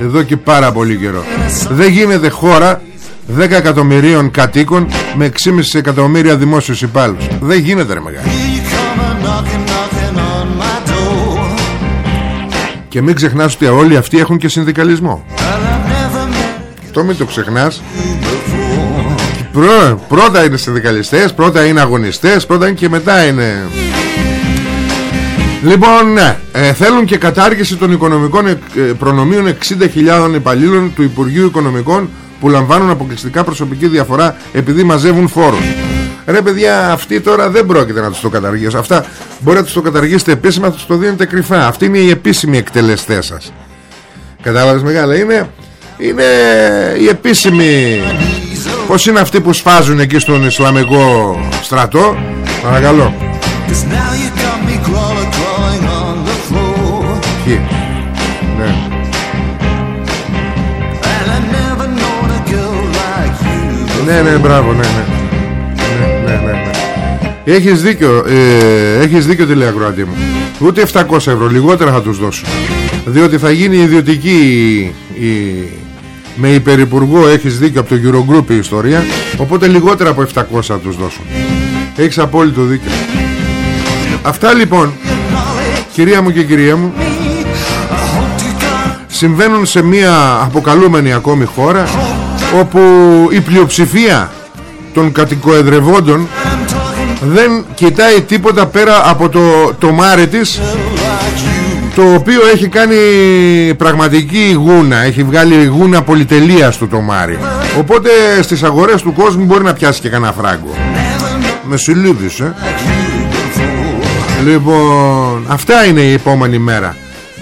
εδώ και πάρα πολύ καιρό. Δεν γίνεται χώρα 10 εκατομμυρίων κατοίκων με 6,5 εκατομμύρια δημόσιους υπάλληλους. Δεν γίνεται ρε μεγάλη Και μην ξεχνάς ότι όλοι αυτοί έχουν και συνδικαλισμό. Το μην το ξεχνάς. Πρώτα είναι συνδικαλιστές Πρώτα είναι αγωνιστές Πρώτα είναι και μετά είναι. Λοιπόν ναι ε, Θέλουν και κατάργηση των οικονομικών ε, προνομίων 60.000 υπαλλήλων Του Υπουργείου Οικονομικών Που λαμβάνουν αποκλειστικά προσωπική διαφορά Επειδή μαζεύουν φόρους Ρε παιδιά αυτοί τώρα δεν πρόκειται να τους το καταργήσουν. Αυτά μπορεί να τους το καταργήσετε επίσημα Θα τους το δίνετε κρυφά. Αυτή είναι η επίσημη εκτελεστές σας. Κατάλαβες μεγάλα Είναι, είναι η επίσημη Πώς είναι αυτοί που σφάζουν εκεί στον Ισλαμικό στρατό; Παρακαλώ. Ποιοι; Ναι. Ναι ναι μπράβο ναι ναι Ναι ναι ναι, ναι. Έχεις δίκιο ε, Έχεις δίκιο τηλεακροατή μου. Ούτε 700 ευρώ λιγότερα θα τους δώσω. Διότι θα γίνει ιδιωτική η, με υπερυπουργό έχεις δίκιο από το Eurogroup η ιστορία. Οπότε λιγότερα από 700 θα τους δώσουν έχεις απόλυτο δίκιο. Αυτά λοιπόν κυρία μου και κυρία μου συμβαίνουν σε μια αποκαλούμενη ακόμη χώρα όπου η πλειοψηφία των κατοικοεδρευόντων δεν κοιτάει τίποτα πέρα από το, το μάρι της το οποίο έχει κάνει πραγματική γούνα έχει βγάλει γούνα πολυτελείας στο τομάρι οπότε στις αγορές του κόσμου μπορεί να πιάσει και κανένα φράγκο. Με συλλήβεις ε. Λοιπόν αυτά είναι η επόμενη μέρα.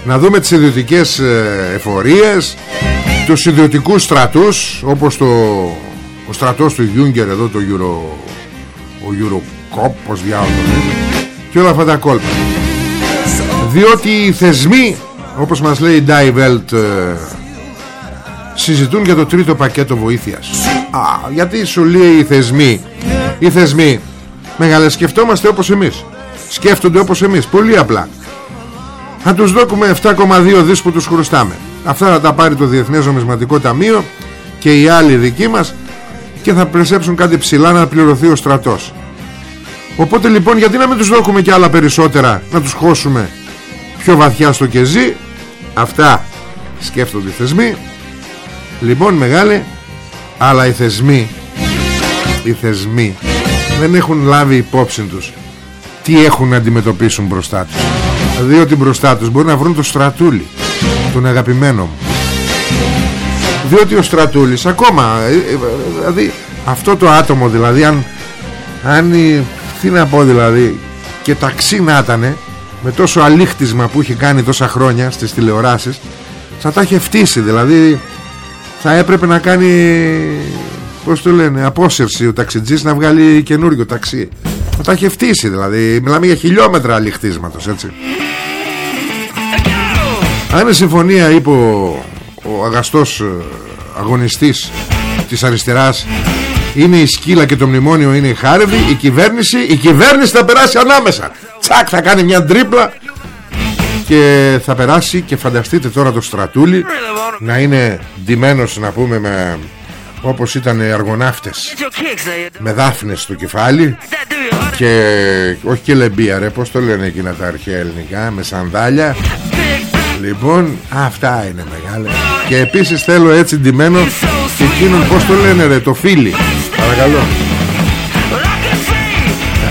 Να δούμε τις ιδιωτικές ε, εφορίες τους ιδιωτικούς στρατούς όπως το ο στρατός του Γιούγκερ εδώ το Euro ο Eurocop πως διάλογος και όλα αυτά τα κόλπα. Διότι οι θεσμοί όπως μας λέει η Welt ε, συζητούν για το τρίτο πακέτο βοήθειας. Α, γιατί σου λέει οι θεσμοί οι θεσμοί μεγάλα σκεφτόμαστε όπως εμείς. Σκέφτονται όπως εμείς πολύ απλά. Θα τους δώκουμε 7,2 δις που τους χρωστάμε. Αυτά θα τα πάρει το Διεθνές Νομισματικό Ταμείο και οι άλλοι δικοί μας και θα πλησέψουν κάτι ψηλά να πληρωθεί ο στρατός οπότε λοιπόν γιατί να μην τους δώκουμε και άλλα περισσότερα να τους χώσουμε πιο βαθιά στο κεζί; Αυτά σκέφτονται οι θεσμοί. Λοιπόν μεγάλε αλλά οι θεσμοί οι θεσμοί δεν έχουν λάβει υπόψη τους τι έχουν να αντιμετωπίσουν μπροστά τους. Διότι μπροστά τους μπορεί να βρουν το στρατούλι τον αγαπημένο μου. Διότι ο στρατούλης ακόμα ε, ε, δηλαδή αυτό το άτομο δηλαδή αν, αν τι να πω δηλαδή και ταξί να ήτανε με τόσο αλήχτισμα που είχε κάνει τόσα χρόνια στις τηλεοράσεις θα τα είχε φτύσει δηλαδή θα έπρεπε να κάνει πως το λένε απόσυρση ο ταξιτζής να βγάλει καινούριο ταξί. Θα τα είχε φτύσει δηλαδή. Μιλάμε για χιλιόμετρα αληχτίσματος έτσι. Αν είναι συμφωνία είπε ο, ο αγαστός ε, αγωνιστής της αριστεράς είναι η σκύλα και το μνημόνιο είναι η χάρευη η κυβέρνηση, η κυβέρνηση θα περάσει ανάμεσα. Τσακ θα κάνει μια τρίπλα και θα περάσει και φανταστείτε τώρα το στρατούλι να είναι ντυμένος να πούμε με, όπως ήταν οι αργοναύτες με δάφνες στο κεφάλι και όχι και λεμπία ρε πως το λένε εκείνα τα αρχαία ελληνικά με σανδάλια. Λοιπόν αυτά είναι μεγάλε Και επίσης θέλω έτσι ντυμένο Και εκείνον πως το λένε ρε Το φίλι Παρακαλώ.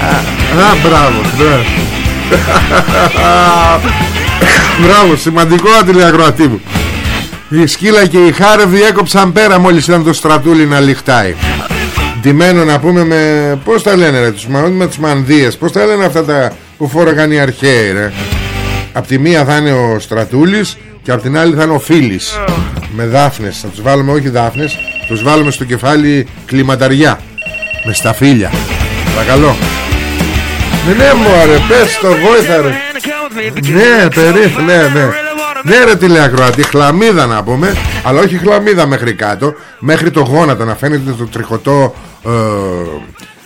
Α, α μπράβο ναι. (laughs) Μπράβο σημαντικό ατυλιακροατή μου. Η σκύλα και η χάρευδη έκοψαν πέρα Μόλις ήταν το στρατούλι να λιχτάει. Ντυμένο να πούμε με Πώς τα λένε ρε τους, με τους μανδύες Πώς τα λένε αυτά τα που φόραγαν οι αρχαίοι ρε. Απ' τη μία θα είναι ο Στρατούλης Και απ' την άλλη θα είναι ο Φίλης Με δάφνες. Θα τους βάλουμε όχι δάφνες Τους βάλουμε στο κεφάλι κλιματαριά Με σταφύλια Παρακαλώ. Ναι ναι μωρέ πες το βόηθα ρε. Ναι περίφ ναι ναι. Ναι ρε τηλεακροατή Χλαμίδα να πούμε Αλλά όχι χλαμίδα μέχρι κάτω Μέχρι το γόνατο να φαίνεται το τριχωτό ε,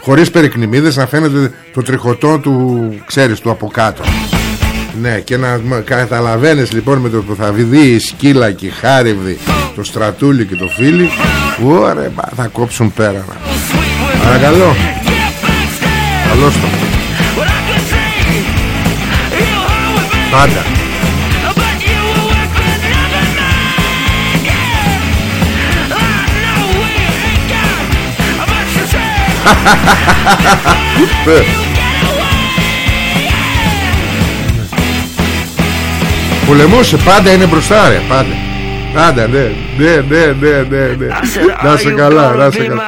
Χωρίς περικνημίδες Να φαίνεται το τριχωτό του Ξέρεις του από κάτω ναι και να καταλαβαίνεις λοιπόν με το που θα δει η σκύλα και η χάριβδη Το στρατούλι και το φίλι Ωραία θα κόψουν πέρα Παρακαλώ. Καλώς το. Πάντα (laughs) (laughs) Πολεμούσε πάντα είναι μπροστά ρε Πάντα. Πάντα ναι Ναι ναι ναι ναι, ναι. Να σε καλά, να σε καλά.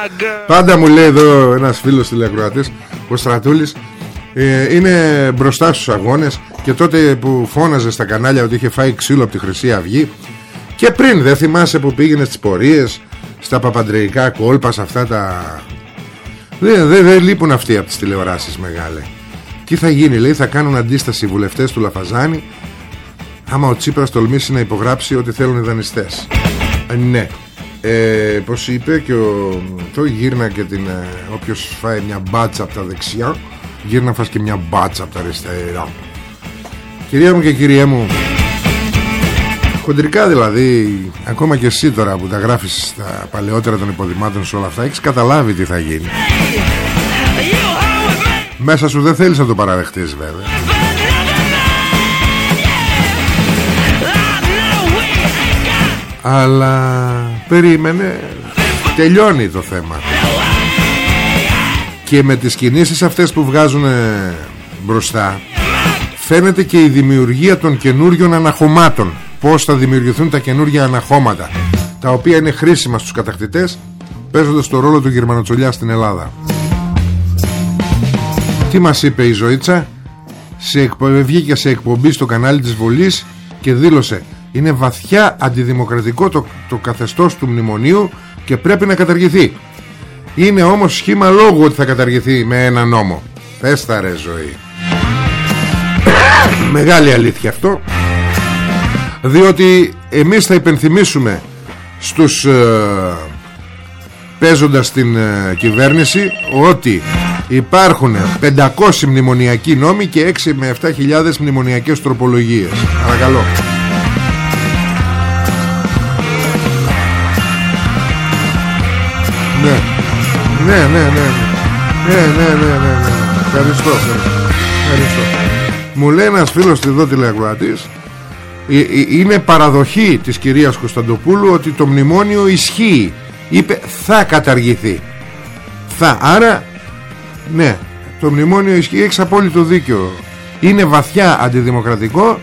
Πάντα μου λέει εδώ ένας φίλος τηλεκροατής Ο Στρατούλης ε, Είναι μπροστά στους αγώνες Και τότε που φώναζε στα κανάλια Ότι είχε φάει ξύλο από τη Χρυσή Αυγή Και πριν δεν θυμάσαι που πήγαινε στις πορείες Στα παπαντρεϊκά κόλπα Σε αυτά τα Δεν δε, δε λείπουν αυτοί από τις τηλεοράσεις μεγάλε. Τι θα γίνει λέει θα κάνουν αντίσταση οι βουλευτές του Λαφαζάνη άμα ο Τσίπρας τολμήσει να υπογράψει ότι θέλουν οι δανειστές. Ε, ναι. Ε, πως είπε και ο, το γύρνα και την ε, όποιος φάει μια μπάτσα από τα δεξιά γύρνα φας και μια μπάτσα από τα αριστερά. Κυρία μου και κυριέ μου χοντρικά δηλαδή ακόμα και εσύ τώρα που τα γράφεις στα παλαιότερα των υποδημάτων σε όλα αυτά έχεις καταλάβει τι θα γίνει. Μέσα σου δεν θέλεις να το παραδεχτείς βέβαια αλλά περίμενε. Τελειώνει το θέμα. Και με τις κινήσεις αυτές που βγάζουν μπροστά φαίνεται και η δημιουργία των καινούριων αναχωμάτων. Πως θα δημιουργηθούν τα καινούργια αναχώματα τα οποία είναι χρήσιμα στους κατακτητές παίζοντας το ρόλο του Γερμανοτσολιά στην Ελλάδα. Τι μας είπε η Ζωήτσα; Σε βγήκε σε εκπομπή στο κανάλι της Βολής και δήλωσε είναι βαθιά αντιδημοκρατικό το, το καθεστώς του μνημονίου και πρέπει να καταργηθεί. Είναι όμως σχήμα λόγου ότι θα καταργηθεί με ένα νόμο. Πες τα ρε ζωή. Μεγάλη αλήθεια αυτό. Διότι εμείς θα υπενθυμίσουμε στους ε, παίζοντας την ε, κυβέρνηση ότι υπάρχουν 500 μνημονιακοί νόμοι και 6 με 7 χιλιάδες μνημονιακές τροπολογίες. Παρακαλώ Ναι, ναι, ναι. Ναι, ναι, ναι, ναι, ναι. Ευχαριστώ. Ευχαριστώ. Μου λέει ένας φίλος εδώ τηλεακροατής είναι παραδοχή της κυρίας Κωνσταντοπούλου ότι το μνημόνιο ισχύει. Είπε θα καταργηθεί. Θα. Άρα, ναι, το μνημόνιο ισχύει. Έχεις απόλυτο δίκιο. Είναι βαθιά αντιδημοκρατικό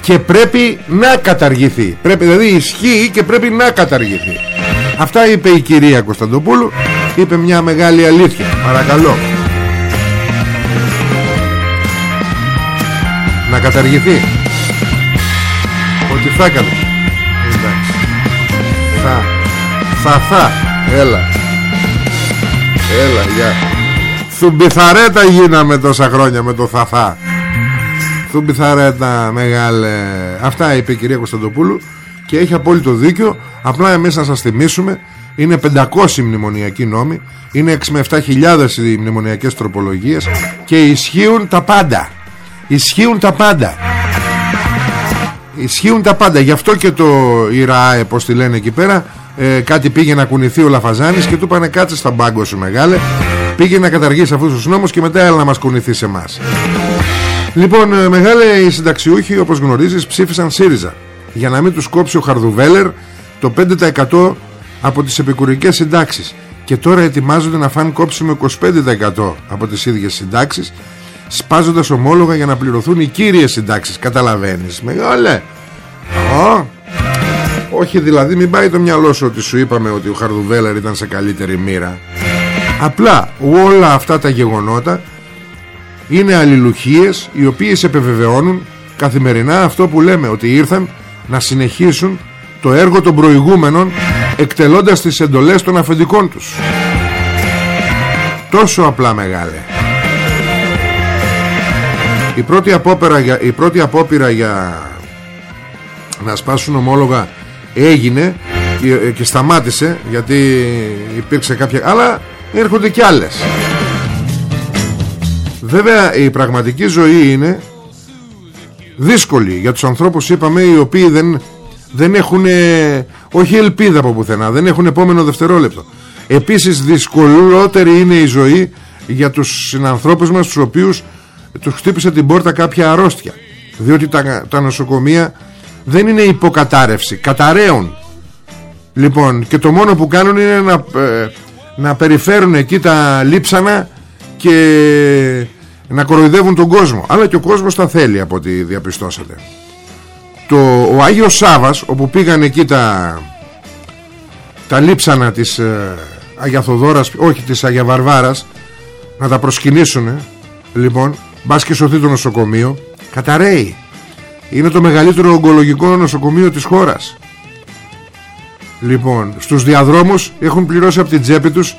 και πρέπει να καταργηθεί. Πρέπει, δηλαδή ισχύει και πρέπει να καταργηθεί. Αυτά είπε η κυρία Κωνσταντοπούλου Είπε μια μεγάλη αλήθεια. Παρακαλώ. Να καταργηθεί. Ότι θα έκανε. Εντάξει. Θα. Θα θα. Έλα. Έλα γεια. Θουμπιθαρέτα γίναμε τόσα χρόνια με το θα θα. Θουμπιθαρέτα μεγάλε. Αυτά είπε η κυρία Κωνσταντοπούλου και έχει απόλυτο δίκιο. Απλά εμείς να σας θυμίσουμε είναι 500 μνημονιακοί νόμοι είναι 6 με 7 χιλιάδες οι μνημονιακές τροπολογίες και ισχύουν τα πάντα. Ισχύουν τα πάντα. Ισχύουν τα πάντα. Γι' αυτό και το ΙΡΑΕ πως τη λένε εκεί πέρα ε, κάτι πήγε να κουνηθεί ο Λαφαζάνης και του πάνε κάτσε στα μπάγκο σου μεγάλε πήγε να καταργήσει αυτούς τους νόμους και μετά έλα να μας κουνηθεί σε εμάς. Λοιπόν, ε, μεγάλε οι συνταξιούχοι, όπως γνωρίζεις, ψήφισαν ΣΥΡΙΖΑ. Για να μην τους κόψει ο Χαρδουβέλερ το 5% από τις επικουρικές συντάξεις. Και τώρα ετοιμάζονται να φάνε κόψιμο 25% από τις ίδιες συντάξεις σπάζοντας ομόλογα για να πληρωθούν οι κύριες συντάξεις. Καταλαβαίνεις μεγάλε. Ω, όχι δηλαδή μην πάει το μυαλό σου ότι σου είπαμε ότι ο Χαρδουβέλερ ήταν σε καλύτερη μοίρα. Απλά όλα αυτά τα γεγονότα είναι αλληλουχίες οι οποίες επιβεβαιώνουν καθημερινά αυτό που λέμε ότι ήρθαν να συνεχίσουν το έργο των προηγούμενων εκτελώντας τις εντολές των αφεντικών τους. Τόσο απλά μεγάλε. Η πρώτη απόπειρα για, η πρώτη απόπειρα για να σπάσουν ομόλογα έγινε και, και σταμάτησε γιατί υπήρξε κάποια αλλά έρχονται και άλλες. Βέβαια η πραγματική ζωή είναι δύσκολη για τους ανθρώπους είπαμε οι οποίοι δεν, δεν έχουν όχι ελπίδα από πουθενά δεν έχουν επόμενο δευτερόλεπτο. Επίσης δυσκολότερη είναι η ζωή για τους συνανθρώπους μας τους οποίους τους χτύπησε την πόρτα κάποια αρρώστια. Διότι τα, τα νοσοκομεία δεν είναι υποκατάρρευση καταραίουν λοιπόν και το μόνο που κάνουν είναι να, ε, να περιφέρουν εκεί τα λείψανα και να κοροϊδεύουν τον κόσμο. Αλλά και ο κόσμος τα θέλει από ό,τι διαπιστώσατε το, ο Άγιος Σάβας όπου πήγαν εκεί τα τα λείψανα της ε, Αγιαθοδόρας όχι της Αγιαβαρβάρας να τα προσκυνήσουν λοιπόν μπας και σωθεί το νοσοκομείο καταραίει. Είναι το μεγαλύτερο ογκολογικό νοσοκομείο της χώρας. Λοιπόν στους διαδρόμους έχουν πληρώσει από την τσέπη τους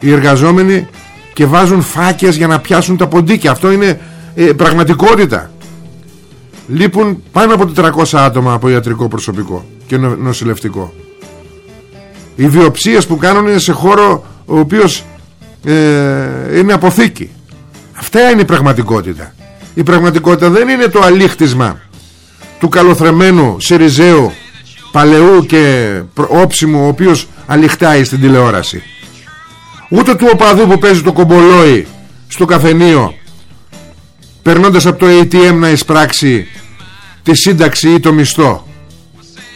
οι εργαζόμενοι και βάζουν φάκες για να πιάσουν τα ποντίκια. Αυτό είναι ε, πραγματικότητα λείπουν πάνω από 400 άτομα από ιατρικό προσωπικό και νοσηλευτικό. Οι βιοψίες που κάνουν είναι σε χώρο ο οποίος ε, είναι αποθήκη. Αυτά είναι η πραγματικότητα. Η πραγματικότητα δεν είναι το αλήχτισμα του καλοθρεμένου Σιριζέου παλαιού και όψιμου ο οποίος αληχτάει στην τηλεόραση. Ούτε του οπαδού που παίζει το κομπολόι στο καφενείο περνώντας από το ATM να εισπράξει τη σύνταξη ή το μισθό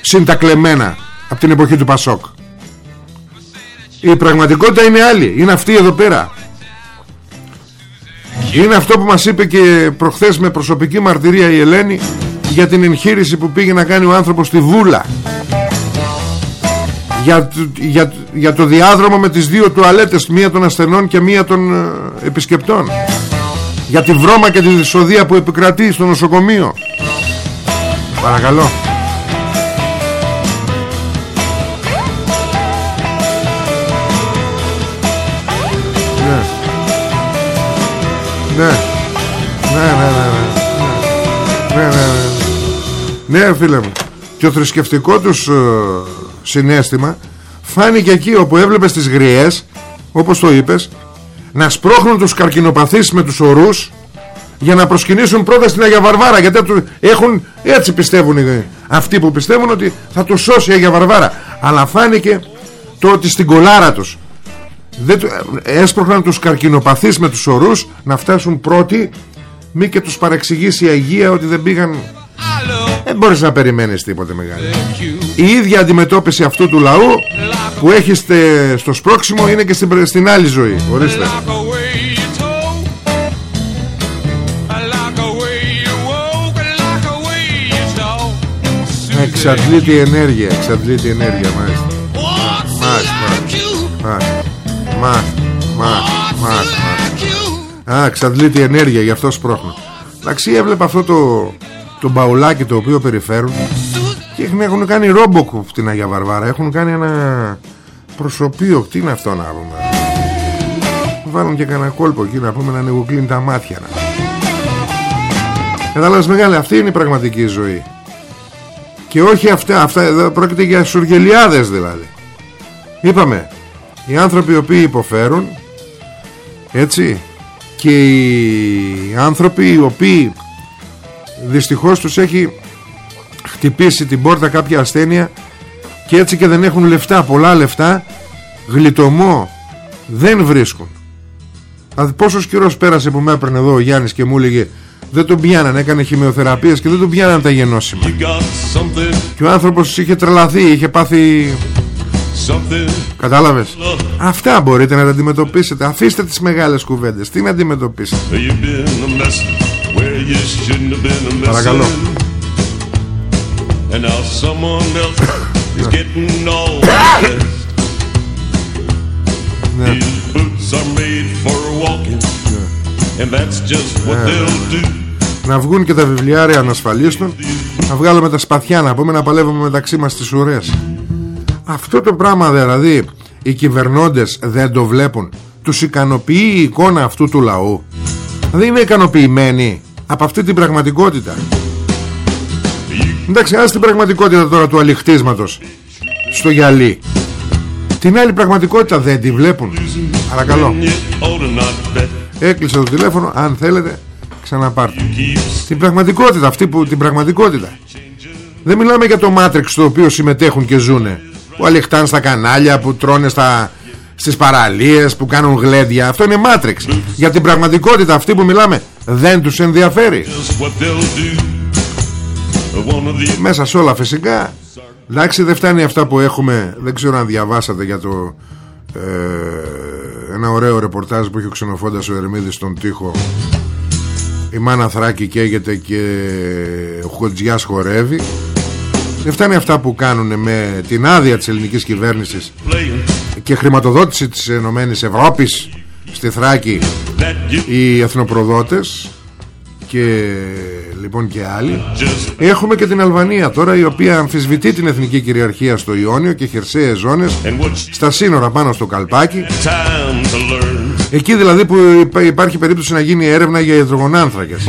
συν τα κλεμμένα από την εποχή του Πασόκ. Η πραγματικότητα είναι άλλη. Είναι αυτή εδώ πέρα. Είναι αυτό που μας είπε και προχθές με προσωπική μαρτυρία η Ελένη για την εγχείρηση που πήγε να κάνει ο άνθρωπος στη Βούλα. Για, για, για το διάδρομο με τις δύο τουαλέτες μία των ασθενών και μία των ε, επισκεπτών για τη βρώμα και τη δυσοδεία που επικρατεί στο νοσοκομείο. Παρακαλώ. Ναι. Ναι. Ναι, ναι, ναι, ναι. Ναι, ναι, ναι. Ναι, φίλε μου. Και ο θρησκευτικό τους ε, συνέστημα φάνηκε εκεί όπου έβλεπες τις γριές, όπως το είπες, να σπρώχνουν τους καρκινοπαθείς με τους ορούς για να προσκυνήσουν πρώτα στην Αγία Βαρβάρα γιατί έχουν, έτσι πιστεύουν αυτοί που πιστεύουν ότι θα τους σώσει η Αγία Βαρβάρα. Αλλά φάνηκε το ότι στην κολάρα τους δεν, έσπροχναν τους καρκινοπαθείς με τους ορούς να φτάσουν πρώτοι μη και τους παρεξηγήσει η Αγία ότι δεν πήγαν δεν μπορείς να περιμένεις τίποτε μεγάλο. Η ίδια αντιμετώπιση αυτού του λαού Που έχεις στο σπρώξιμο Είναι και στην, στην άλλη ζωή. Ορίστε. Εξαντλείται ενέργεια Εξαντλείται ενέργεια μάλιστα. Μάλιστα. Μάλιστα. Α, εξαντλείται ενέργεια Γι' αυτό σπρώχνω. Εντάξει έβλεπα αυτό το το μπαουλάκι το οποίο περιφέρουν και έχουν κάνει ρόμποκουπ την Αγία Βαρβάρα. Έχουν κάνει ένα προσωπείο. Τι είναι αυτό να πούμε; Βάλουν και κανένα κόλπο εκεί να πούμε να ανοιγοκλίνει τα μάτια να. Κατάλαβες μεγάλη αυτή είναι η πραγματική ζωή. Και όχι αυτά, αυτά εδώ πρόκειται για σουργελιάδες δηλαδή. Είπαμε οι άνθρωποι οι οποίοι υποφέρουν έτσι και οι άνθρωποι οι οποίοι δυστυχώς τους έχει χτυπήσει την πόρτα κάποια ασθένεια και έτσι και δεν έχουν λεφτά πολλά λεφτά γλιτωμό δεν βρίσκουν. Δηλαδή πόσος καιρός πέρασε που με έπαιρνε εδώ ο Γιάννης και μου έλεγε δεν τον πιάνανε, έκανε χημειοθεραπείες και δεν τον πιάνανε τα γενώσιμα. Και ο άνθρωπος είχε τρελαθεί, είχε πάθει... Κατάλαβες; Αυτά μπορείτε να τα αντιμετωπίσετε. Αφήστε τις μεγάλες κουβέντες. Τι να αντιμετωπίσετε; Παρακαλώ. And now someone else (coughs) is getting all (coughs) the His boots are made for walking And that's just what they'll do. Να βγουν και τα βιβλιάρια να ασφαλίσουν Να βγάλουμε τα σπαθιά να πούμε να παλεύουμε μεταξύ μας τις ουρές. Αυτό το πράγμα δηλαδή Οι κυβερνώντες δεν το βλέπουν. Τους ικανοποιεί η εικόνα αυτού του λαού. Δεν είναι ικανοποιημένοι Από αυτή την πραγματικότητα. Εντάξει ας την πραγματικότητα τώρα του αληχτίσματος Στο γυαλί. Την άλλη πραγματικότητα δεν τη βλέπουν. Παρακαλώ. Έκλεισε το τηλέφωνο Αν θέλετε ξαναπάρτε Την πραγματικότητα αυτή που την πραγματικότητα. Δεν μιλάμε για το Matrix Στο οποίο συμμετέχουν και ζουνε Που αληχτάνε στα κανάλια Που τρώνε στα, στις παραλίες Που κάνουν γλέντια. Αυτό είναι Matrix. Για την πραγματικότητα αυτή που μιλάμε Δεν τους ενδιαφέρει. Μέσα σε όλα φυσικά. Εντάξει δεν φτάνει αυτά που έχουμε. Δεν ξέρω αν διαβάσατε για το ε, Ένα ωραίο ρεπορτάζ Που έχει ο ξενοφόντας ο Ερμίδης στον τοίχο. Η μάνα Θράκη καίγεται Και ο Χοντζιάς χορεύει. Δεν φτάνει αυτά που κάνουν Με την άδεια της ελληνικής κυβέρνησης Και χρηματοδότηση της Ενωμένης Ευρώπης Στη Θράκη Οι εθνοπροδότες Και λοιπόν και άλλοι. Έχουμε και την Αλβανία τώρα η οποία αμφισβητεί την εθνική κυριαρχία στο Ιόνιο και χερσαίες ζώνες στα σύνορα πάνω στο Καλπάκι. Εκεί δηλαδή που υπάρχει περίπτωση να γίνει έρευνα για υδρογονάνθρακες.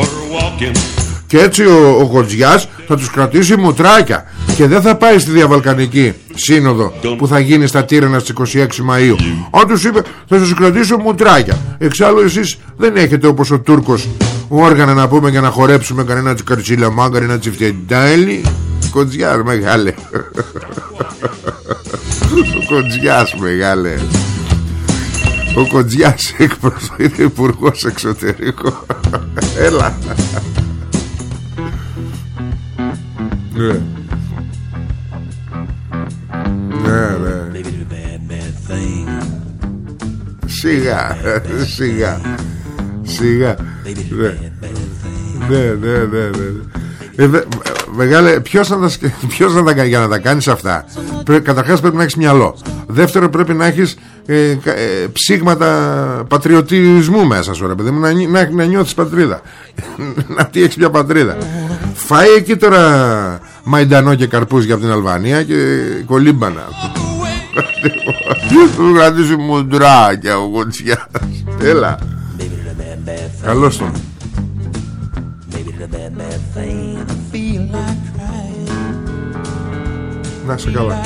Και έτσι ο, ο Γοτζιάς θα τους κρατήσει μουτράκια και δεν θα πάει στη διαβαλκανική σύνοδο που θα γίνει στα Τύρανα στις 26 Μαΐου. Αν τους είπε θα σας κρατήσω μουτράκια εξάλλου εσείς δεν έχετε όπως ο Τούρκος όργανα να πούμε για να χορέψουμε κανένα τσικαρτσίλαμα κανένα τσιφτεντάλι Κοντζιάς μεγάλε. Ο Κοντζιάς μεγάλε. Ο Κοντζιάς εκπροσωπεί είναι υπουργός εξωτερικό. Έλα. Ναι Ναι ναι Σιγά Σιγά Σιγά ναι. ναι, ναι, ναι, ναι. Ε, μεγάλε, ποιος θα, τα, ποιος θα τα κάνει για να τα κάνεις αυτά Πρέ, Καταρχάς πρέπει να έχεις μυαλό Δεύτερο πρέπει να έχεις ε, ε, ψήγματα πατριωτισμού μέσα σου ρε παιδί μου, να, να, να νιώθεις πατρίδα Να τι έχεις μια πατρίδα Φάει εκεί τώρα μαϊντανό και καρπούς για την Αλβανία και κολύμπανα. Του κρατήσει μουντράκια ο Κοτσιάς Έλα. Καλώς τον. Να σε καλά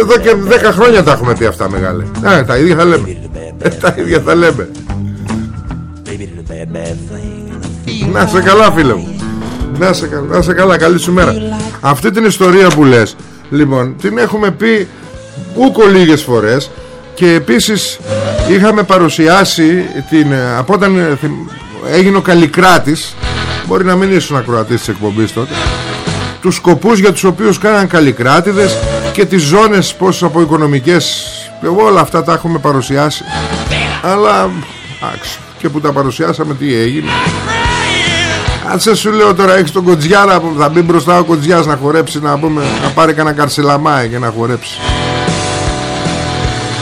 Εδώ και 10 χρόνια τα έχουμε πει αυτά μεγάλε. Ε, Τα ίδια θα λέμε. Ε, Τα ίδια θα λέμε. Να σε καλά φίλε μου. Να σε, να σε καλά. Καλή σου μέρα. Αυτή την ιστορία που λες Λοιπόν την έχουμε πει Ούκο λίγες φορές Και επίσης είχαμε παρουσιάσει την, ε, Από όταν ε, έγινε ο Καλλικράτης Μπορεί να μην ήσουν ακροατής της εκπομπής τότε Τους σκοπούς για τους οποίους κάναν Καλλικράτηδες και τις ζώνες πως από οικονομικές όλα αυτά τα έχουμε παρουσιάσει. Αλλά άξι, και που τα παρουσιάσαμε τι έγινε. Σε σου λέω τώρα έχεις τον Κοντζιάρα που θα μπει μπροστά ο Κοντζιάς να χορέψει να, πούμε, να πάρει κανένα καρσιλαμάι και να χορέψει.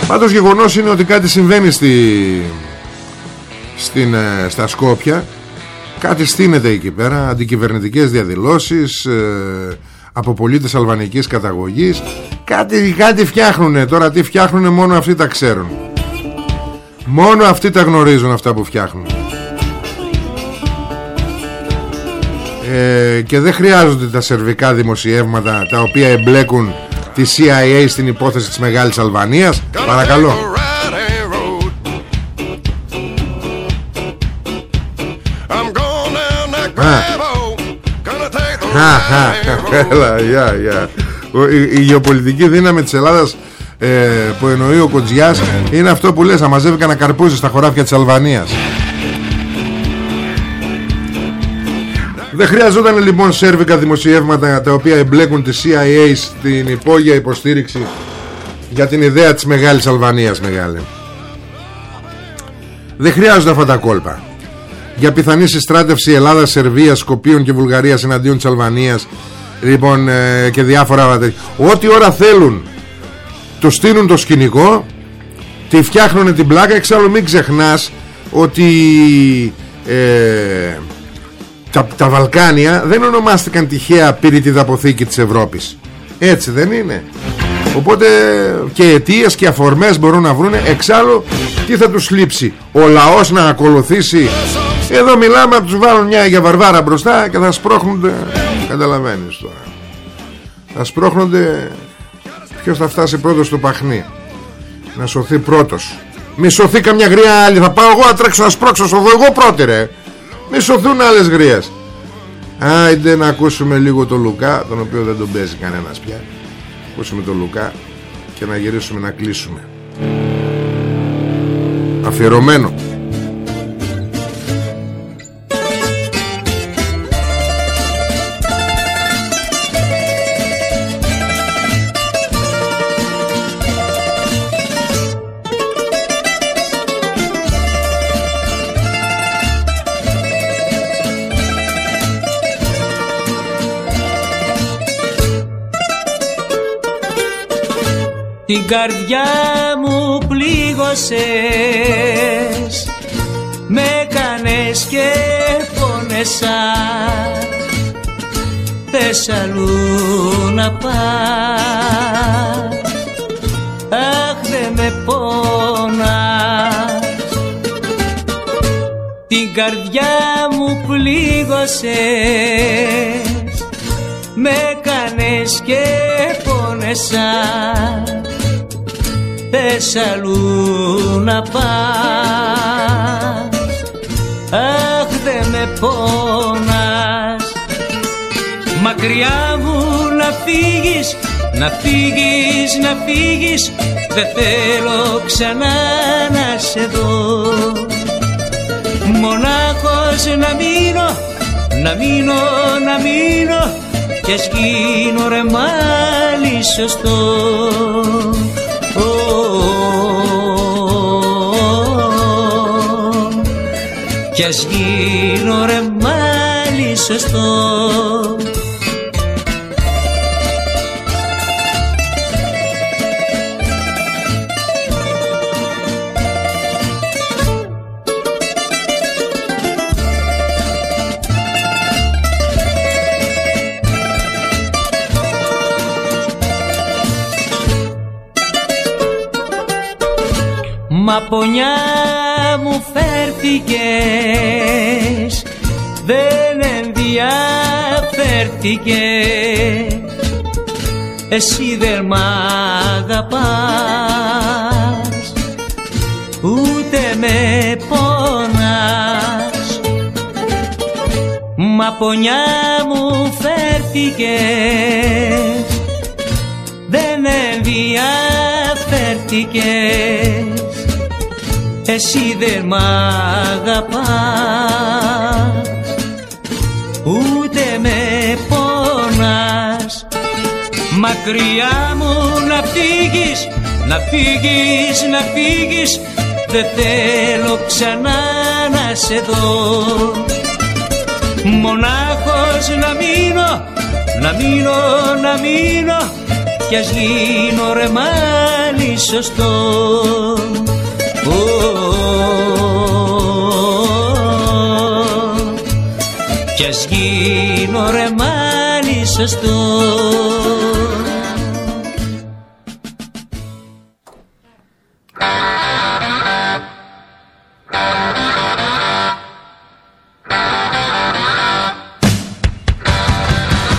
Πάντως γεγονός είναι ότι κάτι συμβαίνει στη, στην, ε, στα Σκόπια. Κάτι στείνεται εκεί πέρα Αντικυβερνητικές διαδηλώσεις ε, από πολίτες αλβανικής καταγωγής. Κάτι, κάτι φτιάχνουνε. Τώρα τι φτιάχνουνε μόνο αυτοί τα ξέρουν. Μόνο αυτοί τα γνωρίζουν αυτά που φτιάχνουν. Ε, και δεν χρειάζονται τα σερβικά δημοσιεύματα τα οποία εμπλέκουν τη CIA στην υπόθεση της Μεγάλης Αλβανίας. Παρακαλώ Έλα, γεια, γεια η, γεωπολιτική δύναμη της Ελλάδας ε, που εννοεί ο Κοντζιάς είναι αυτό που λες, αμαζεύει κανένα καρπούζι στα χωράφια της Αλβανίας Δεν χρειαζόταν λοιπόν σέρβικα δημοσιεύματα τα οποία εμπλέκουν τη CIA στην υπόγεια υποστήριξη για την ιδέα της Μεγάλης Αλβανίας μεγάλη. Δεν χρειάζονται αυτά τα κόλπα. Για πιθανή συστράτευση Ελλάδας, Σερβίας, Σκοπίων και Βουλγαρίας εναντίον της Αλβανίας λοιπόν ε, και διάφορα Ό,τι ώρα θέλουν το στείλουν το σκηνικό τη φτιάχνουν την πλάκα. Εξάλλου μην ξεχνάς ότι ε, τα, τα Βαλκάνια δεν ονομάστηκαν τυχαία πυρητή αποθήκη της Ευρώπης. Έτσι δεν είναι. Οπότε και αιτίες και αφορμές μπορούν να βρουν εξάλλου τι θα τους λείψει ο λαός να ακολουθήσει εδώ μιλάμε να τους βάλουν μια για βαρβάρα μπροστά και θα σπρώχνονται καταλαβαίνεις τώρα. Θα σπρώχνονται ποιος θα φτάσει πρώτος στο παχνί. Να σωθεί πρώτος. Μη σωθεί καμιά γρία άλλη. Θα πάω εγώ να τρέξω να σπρώξω σωθώ εγώ πρώτη ρε. Μη σωθούν άλλες γρίες Άιντε να ακούσουμε λίγο το Λουκά Τον οποίο δεν τον παίζει κανένας πια. Ακούσουμε το Λουκά Και να γυρίσουμε να κλείσουμε. Αφιερωμένο την καρδιά μου πλήγωσες με κάνες και πόνεσα θες αλλού να πας αχ δε με πόνας. Την καρδιά μου πλήγωσες με κάνες και πόνεσα θες αλλού να πας. Αχ δε με πόνας. Μακριά μου να φύγεις, να φύγεις, να φύγεις. Δεν θέλω ξανά να σε δω. Μονάχος να μείνω, να μείνω, να μείνω. Κι ας γίνω ρε μάλι σωστό κι ας γίνω ρε μάλι σωστό. Μα πονιά μου φέρθηκες ενδιαφέρθηκες εσύ δεν μ' αγαπάς ούτε με πονάς Μα πονιά μου φέρθηκες δεν ενδιαφέρθηκες. Εσύ δεν μ' αγαπάς ούτε με πονάς μακριά μου να φύγεις να φύγεις, να φύγεις. Δεν θέλω ξανά να σε δω. Μονάχος να μείνω να μείνω, να μείνω. Κι ας γίνω ρε μάλι σωστό. Κι ας γίνω ρε μάλι σωστό.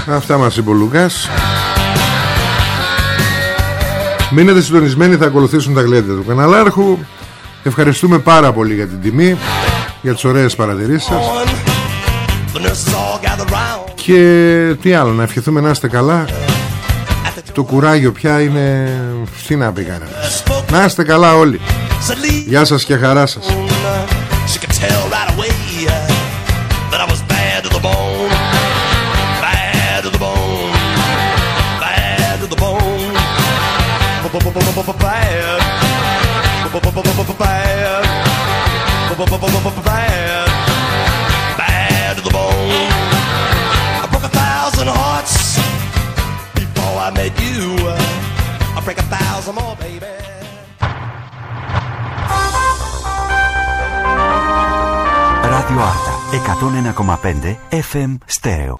Αυτά μας είπε ο Λουκάς. Μείνετε συντονισμένοι θα ακολουθήσουν τα γλέντα του καναλάρχου. Ευχαριστούμε πάρα πολύ για την τιμή Για τις ωραίες παρατηρήσεις σας Και τι άλλο να ευχηθούμε να είστε καλά Το κουράγιο πια είναι Τι να πει κανένα Να είστε καλά όλοι Γεια σας και χαρά σας bad. Bad. Τον 1,5 FM στέρεο.